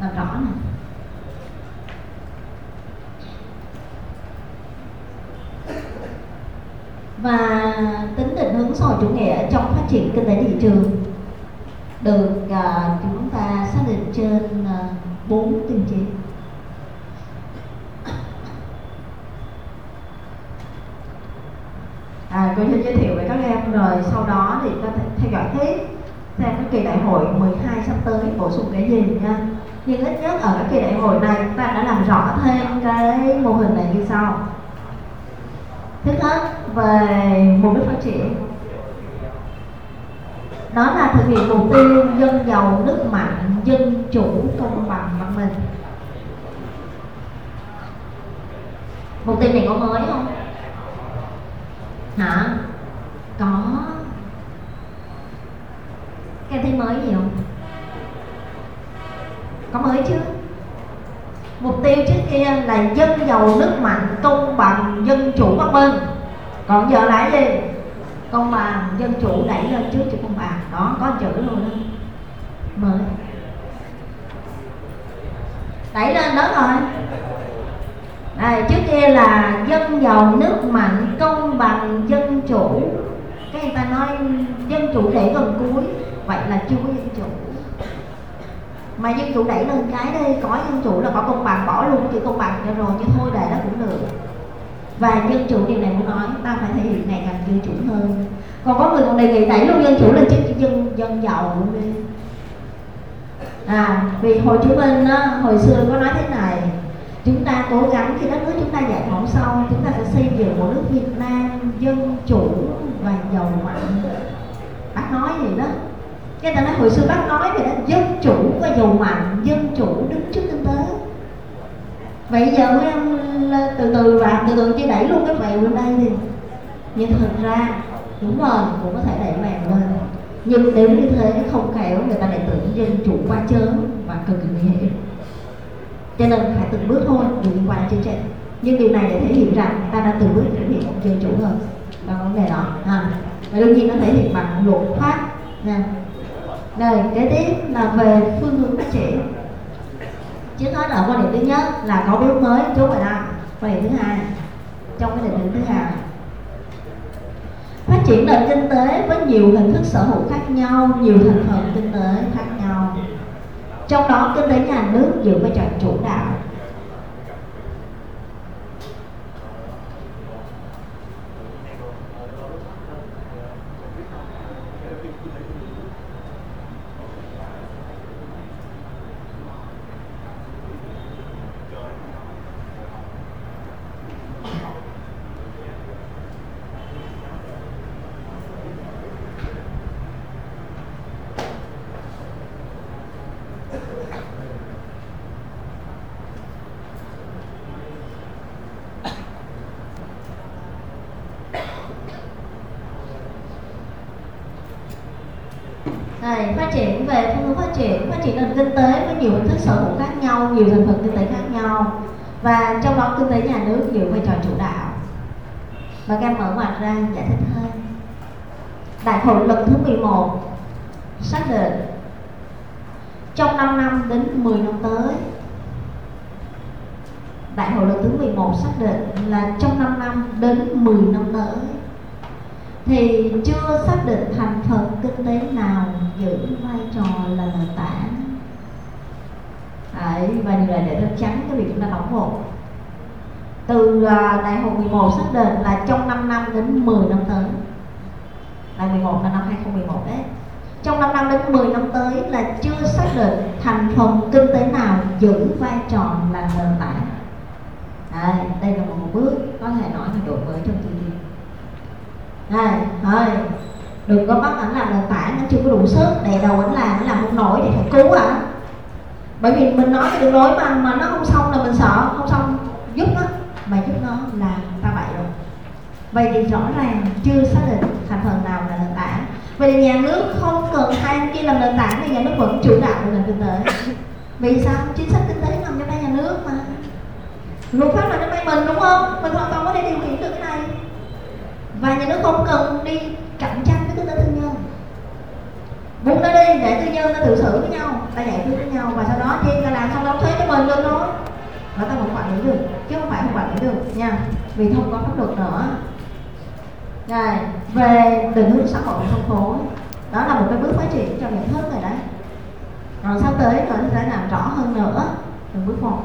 làm rõ này và tính định hướng xã hội chủ nghĩa trong phát triển kinh tế thị trường được uh, chúng ta xác định trên à, bốn uh, tiêu chí. À, cô sẽ giới thiệu với các em rồi sau đó thì ta theo dõi tiếp. Xem cái kỳ đại hội 12 sắp tới bổ sung cái gì nha nhưng ít nhất ở cái kỳ đại hội này chúng ta đã làm rõ thêm cái mô hình này như sau. Thứ nhất, về mục đích phát triển. Đó là thực hiện mục tiêu dân giàu nước mạnh, dân chủ, công bằng, văn minh. Mục tiêu này có mới không? Hả? Có. Cái thấy mới gì không? Có mới chứ? Mục tiêu trước kia là dân giàu nước mạnh, công bằng, dân chủ văn minh còn giờ lại gì? Công bằng, dân chủ đẩy lên trước chữ công bằng. Đó, có chữ luôn đó. Mới đẩy lên đó rồi. Đây, trước kia là dân giàu nước mạnh, công bằng, dân chủ. Cái người ta nói dân chủ để gần cuối. Vậy là chưa có dân chủ mà dân chủ đẩy lên cái đây có dân chủ là có công bằng bỏ luôn chữ công bằng cho rồi chứ thôi để đó cũng được. Và dân chủ điều này muốn nói ta phải thể hiện ngày càng dân chủ hơn. Còn có người còn đề nghị đẩy luôn dân chủ lên chứ dân dân giàu luôn đi. À vì hồ chí minh á, hồi xưa có nói thế này chúng ta cố gắng khi đất nước chúng ta giải phóng xong chúng ta sẽ xây dựng một nước Việt Nam dân chủ và giàu mạnh. Bác nói gì đó. Nghe ta nói hồi xưa bác nói về đó, dân chủ và giàu mạnh, dân chủ đứng trước kinh tế. Vậy giờ mấy um, từ từ và từ từ chỉ đẩy luôn cái mèo lên đây đi nhưng thật ra, đúng rồi, cũng có thể đẩy mèo lên. Nhưng nếu như thế không khéo, người ta lại tưởng dân chủ qua chớn và cực kỳ nguy hiểm. Cho nên phải từng bước thôi, đừng qua quan đến chương trình nhưng điều này để thể hiện rằng ta đã từng bước thể hiện một dân chủ rồi. Và vấn đề đó à. và đương nhiên nó thể hiện bằng luật pháp nha rồi kế tiếp là về phương hướng phát triển. Trước hết ở quan điểm thứ nhất là có bước mới chú phải đâu quan điểm thứ hai, trong cái định hướng thứ hai. Phát triển nền kinh tế với nhiều hình thức sở hữu khác nhau, nhiều thành phần kinh tế khác nhau. Trong đó, kinh tế nhà nước giữ vai trò chủ đạo. Này, phát triển về phương hướng phát triển phát triển nền kinh tế với nhiều hình thức sở hữu khác nhau nhiều thành phần kinh tế khác nhau. Và trong đó kinh tế nhà nước giữ vai trò chủ đạo. Và các mở ngoặt ra giải thích hơn đại hội lần thứ 11 xác định trong 5 năm đến 10 năm tới đại hội lần thứ 11 xác định là trong 5 năm đến 10 năm tới thì chưa xác định thành phần kinh tế nào giữ vai trò là nền tảng. Đấy, và điều này để rất tránh cái việc chúng ta à, đóng một từ đại hội 11 xác định là trong 5 năm đến 10 năm tới đại 11 là năm 2011 đấy. Trong 5 năm đến 10 năm tới là chưa xác định thành phần kinh tế nào giữ vai trò là nền tảng. Đây là một bước có thể nói là đổi mới trong tư đây thôi đừng có bắt ảnh làm nền tảng, nó chưa có đủ sức. Đè đầu ảnh làm ảnh làm không nổi, thì phải cứu ảnh. Bởi vì mình nói cái đường lối mà mà nó không xong là mình sợ, không xong giúp nó. Mà giúp nó là ta bậy rồi. Vậy thì rõ ràng chưa xác định thành phần nào là nền tảng. Vậy thì nhà nước không cần hai anh kia làm nền tảng thì nhà nước vẫn chủ đạo về nền kinh tế. Vì sao? Chính sách kinh tế nằm trong tay nhà nước mà. Luật pháp là trong tay mình, đúng không? Mình hoàn toàn có thể điều khiển được cái này và nhà nước không cần đi cạnh tranh với kinh tế tư nhân. Muốn nó đi để tư nhân nó tự xử với nhau, ta giải quyết với nhau, và sau đó chi ta làm xong đóng thuế cho mình luôn thôi và ta không quản lý được, chứ không phải không quản lý được nha. Vì không có pháp luật nữa. Rồi, về định hướng xã hội và phân phối đó là một cái bước phát triển trong nhận thức rồi đấy. Rồi sắp tới nữa thì sẽ làm rõ hơn nữa từng bước một.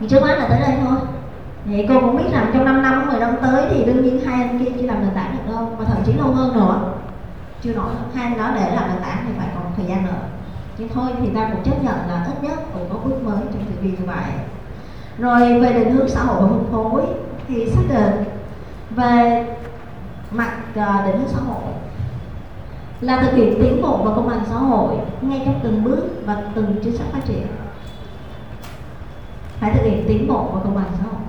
Thì trước mắt là tới đây thôi thì cô cũng biết rằng trong 5 năm 10 năm tới thì đương nhiên hai anh kia chỉ làm nền tảng được đâu và thậm chí lâu hơn nữa chưa nói hai anh đó để làm nền tảng thì phải còn thời gian nữa. Nhưng thôi thì ta cũng chấp nhận là ít nhất cũng có bước mới trong thời kỳ như vậy. Rồi về định hướng xã hội và phân phối thì xác định về mặt à, định hướng xã hội là thực hiện tiến bộ và công bằng xã hội ngay trong từng bước và từng chính sách phát triển. Phải thực hiện tiến bộ và công bằng xã hội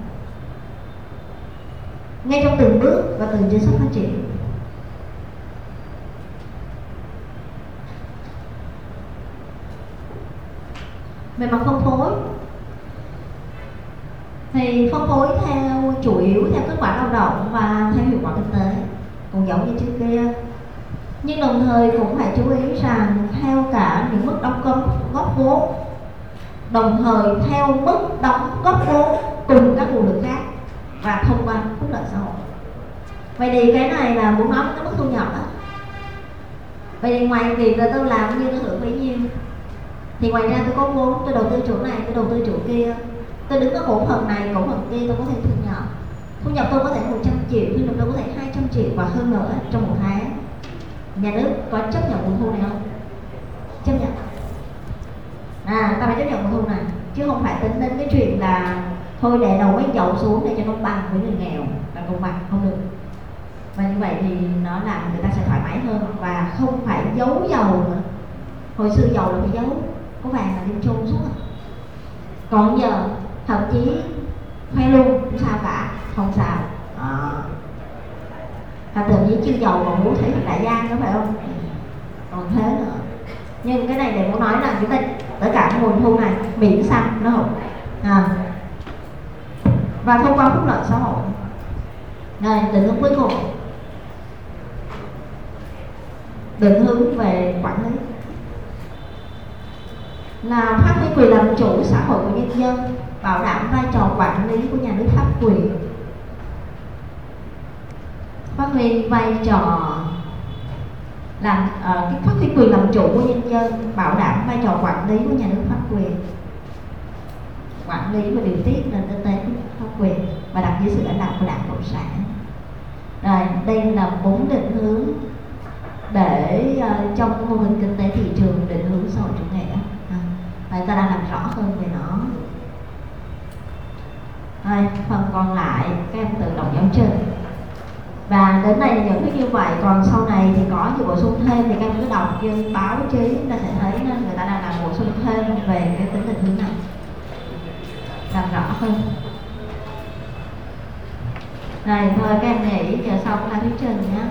ngay trong từng bước và từng chính sách phát triển. Về mặt phân phối, thì phân phối theo chủ yếu theo kết quả lao động và theo hiệu quả kinh tế, cũng giống như trước kia. Nhưng đồng thời cũng phải chú ý rằng theo cả những mức đóng góp góp vốn, đồng thời theo mức đóng góp vốn cùng các nguồn lực khác và thông qua phúc lợi xã hội. Vậy thì cái này là muốn nói cái mức thu nhập á. Vậy thì ngoài việc là tôi làm như tôi hưởng bấy nhiêu, thì ngoài ra tôi có vốn tôi đầu tư chỗ này, tôi đầu tư chỗ kia. Tôi đứng ở cổ phần này, cổ phần kia tôi có thể thu nhập. Thu nhập tôi có thể 100 triệu, thu nhập tôi có thể 200 triệu và hơn nữa trong một tháng. Nhà nước có chấp nhận nguồn thu này không? Chấp nhận. À ta phải chấp nhận nguồn thu này, chứ không phải tính đến cái chuyện là thôi để đầu mấy dầu xuống để cho công bằng với người nghèo là công bằng không được và như vậy thì nó làm người ta sẽ thoải mái hơn và không phải giấu dầu nữa hồi xưa dầu là phải giấu có vàng là đem chôn xuống à. còn giờ thậm chí khoe luôn không sao cả không sao à. và tự nhiên chưa dầu còn muốn thể hiện đại gia nữa phải không còn thế nữa nhưng cái này để muốn nói là chúng ta tất cả nguồn thu này miễn xăng nó không à và thông qua phúc lợi xã hội. Này định hướng cuối cùng. Định hướng về quản lý. Là phát huy quyền làm chủ xã hội của nhân dân bảo đảm vai trò quản lý của nhà nước pháp quyền phát huy vai trò làm uh, cái phát huy quyền làm chủ của nhân dân bảo đảm vai trò quản lý của nhà nước pháp quyền quản lý và điều tiết nền kinh tế pháp quyền và đặt dưới sự lãnh đạo của đảng cộng sản. Rồi đây là bốn định hướng để uh, trong mô hình kinh tế thị trường định hướng xã hội chủ nghĩa. À, và ta đang làm rõ hơn về nó. Rồi, phần còn lại các em tự động giáo trình và đến đây là những cái như vậy còn sau này thì có gì bổ sung thêm thì các em cứ đọc trên báo chí ta sẽ thấy nên người ta đang làm bổ sung thêm về cái tính định hướng này làm rõ hơn. Này thôi các em nghỉ giờ xong hai thuyết trình nhé.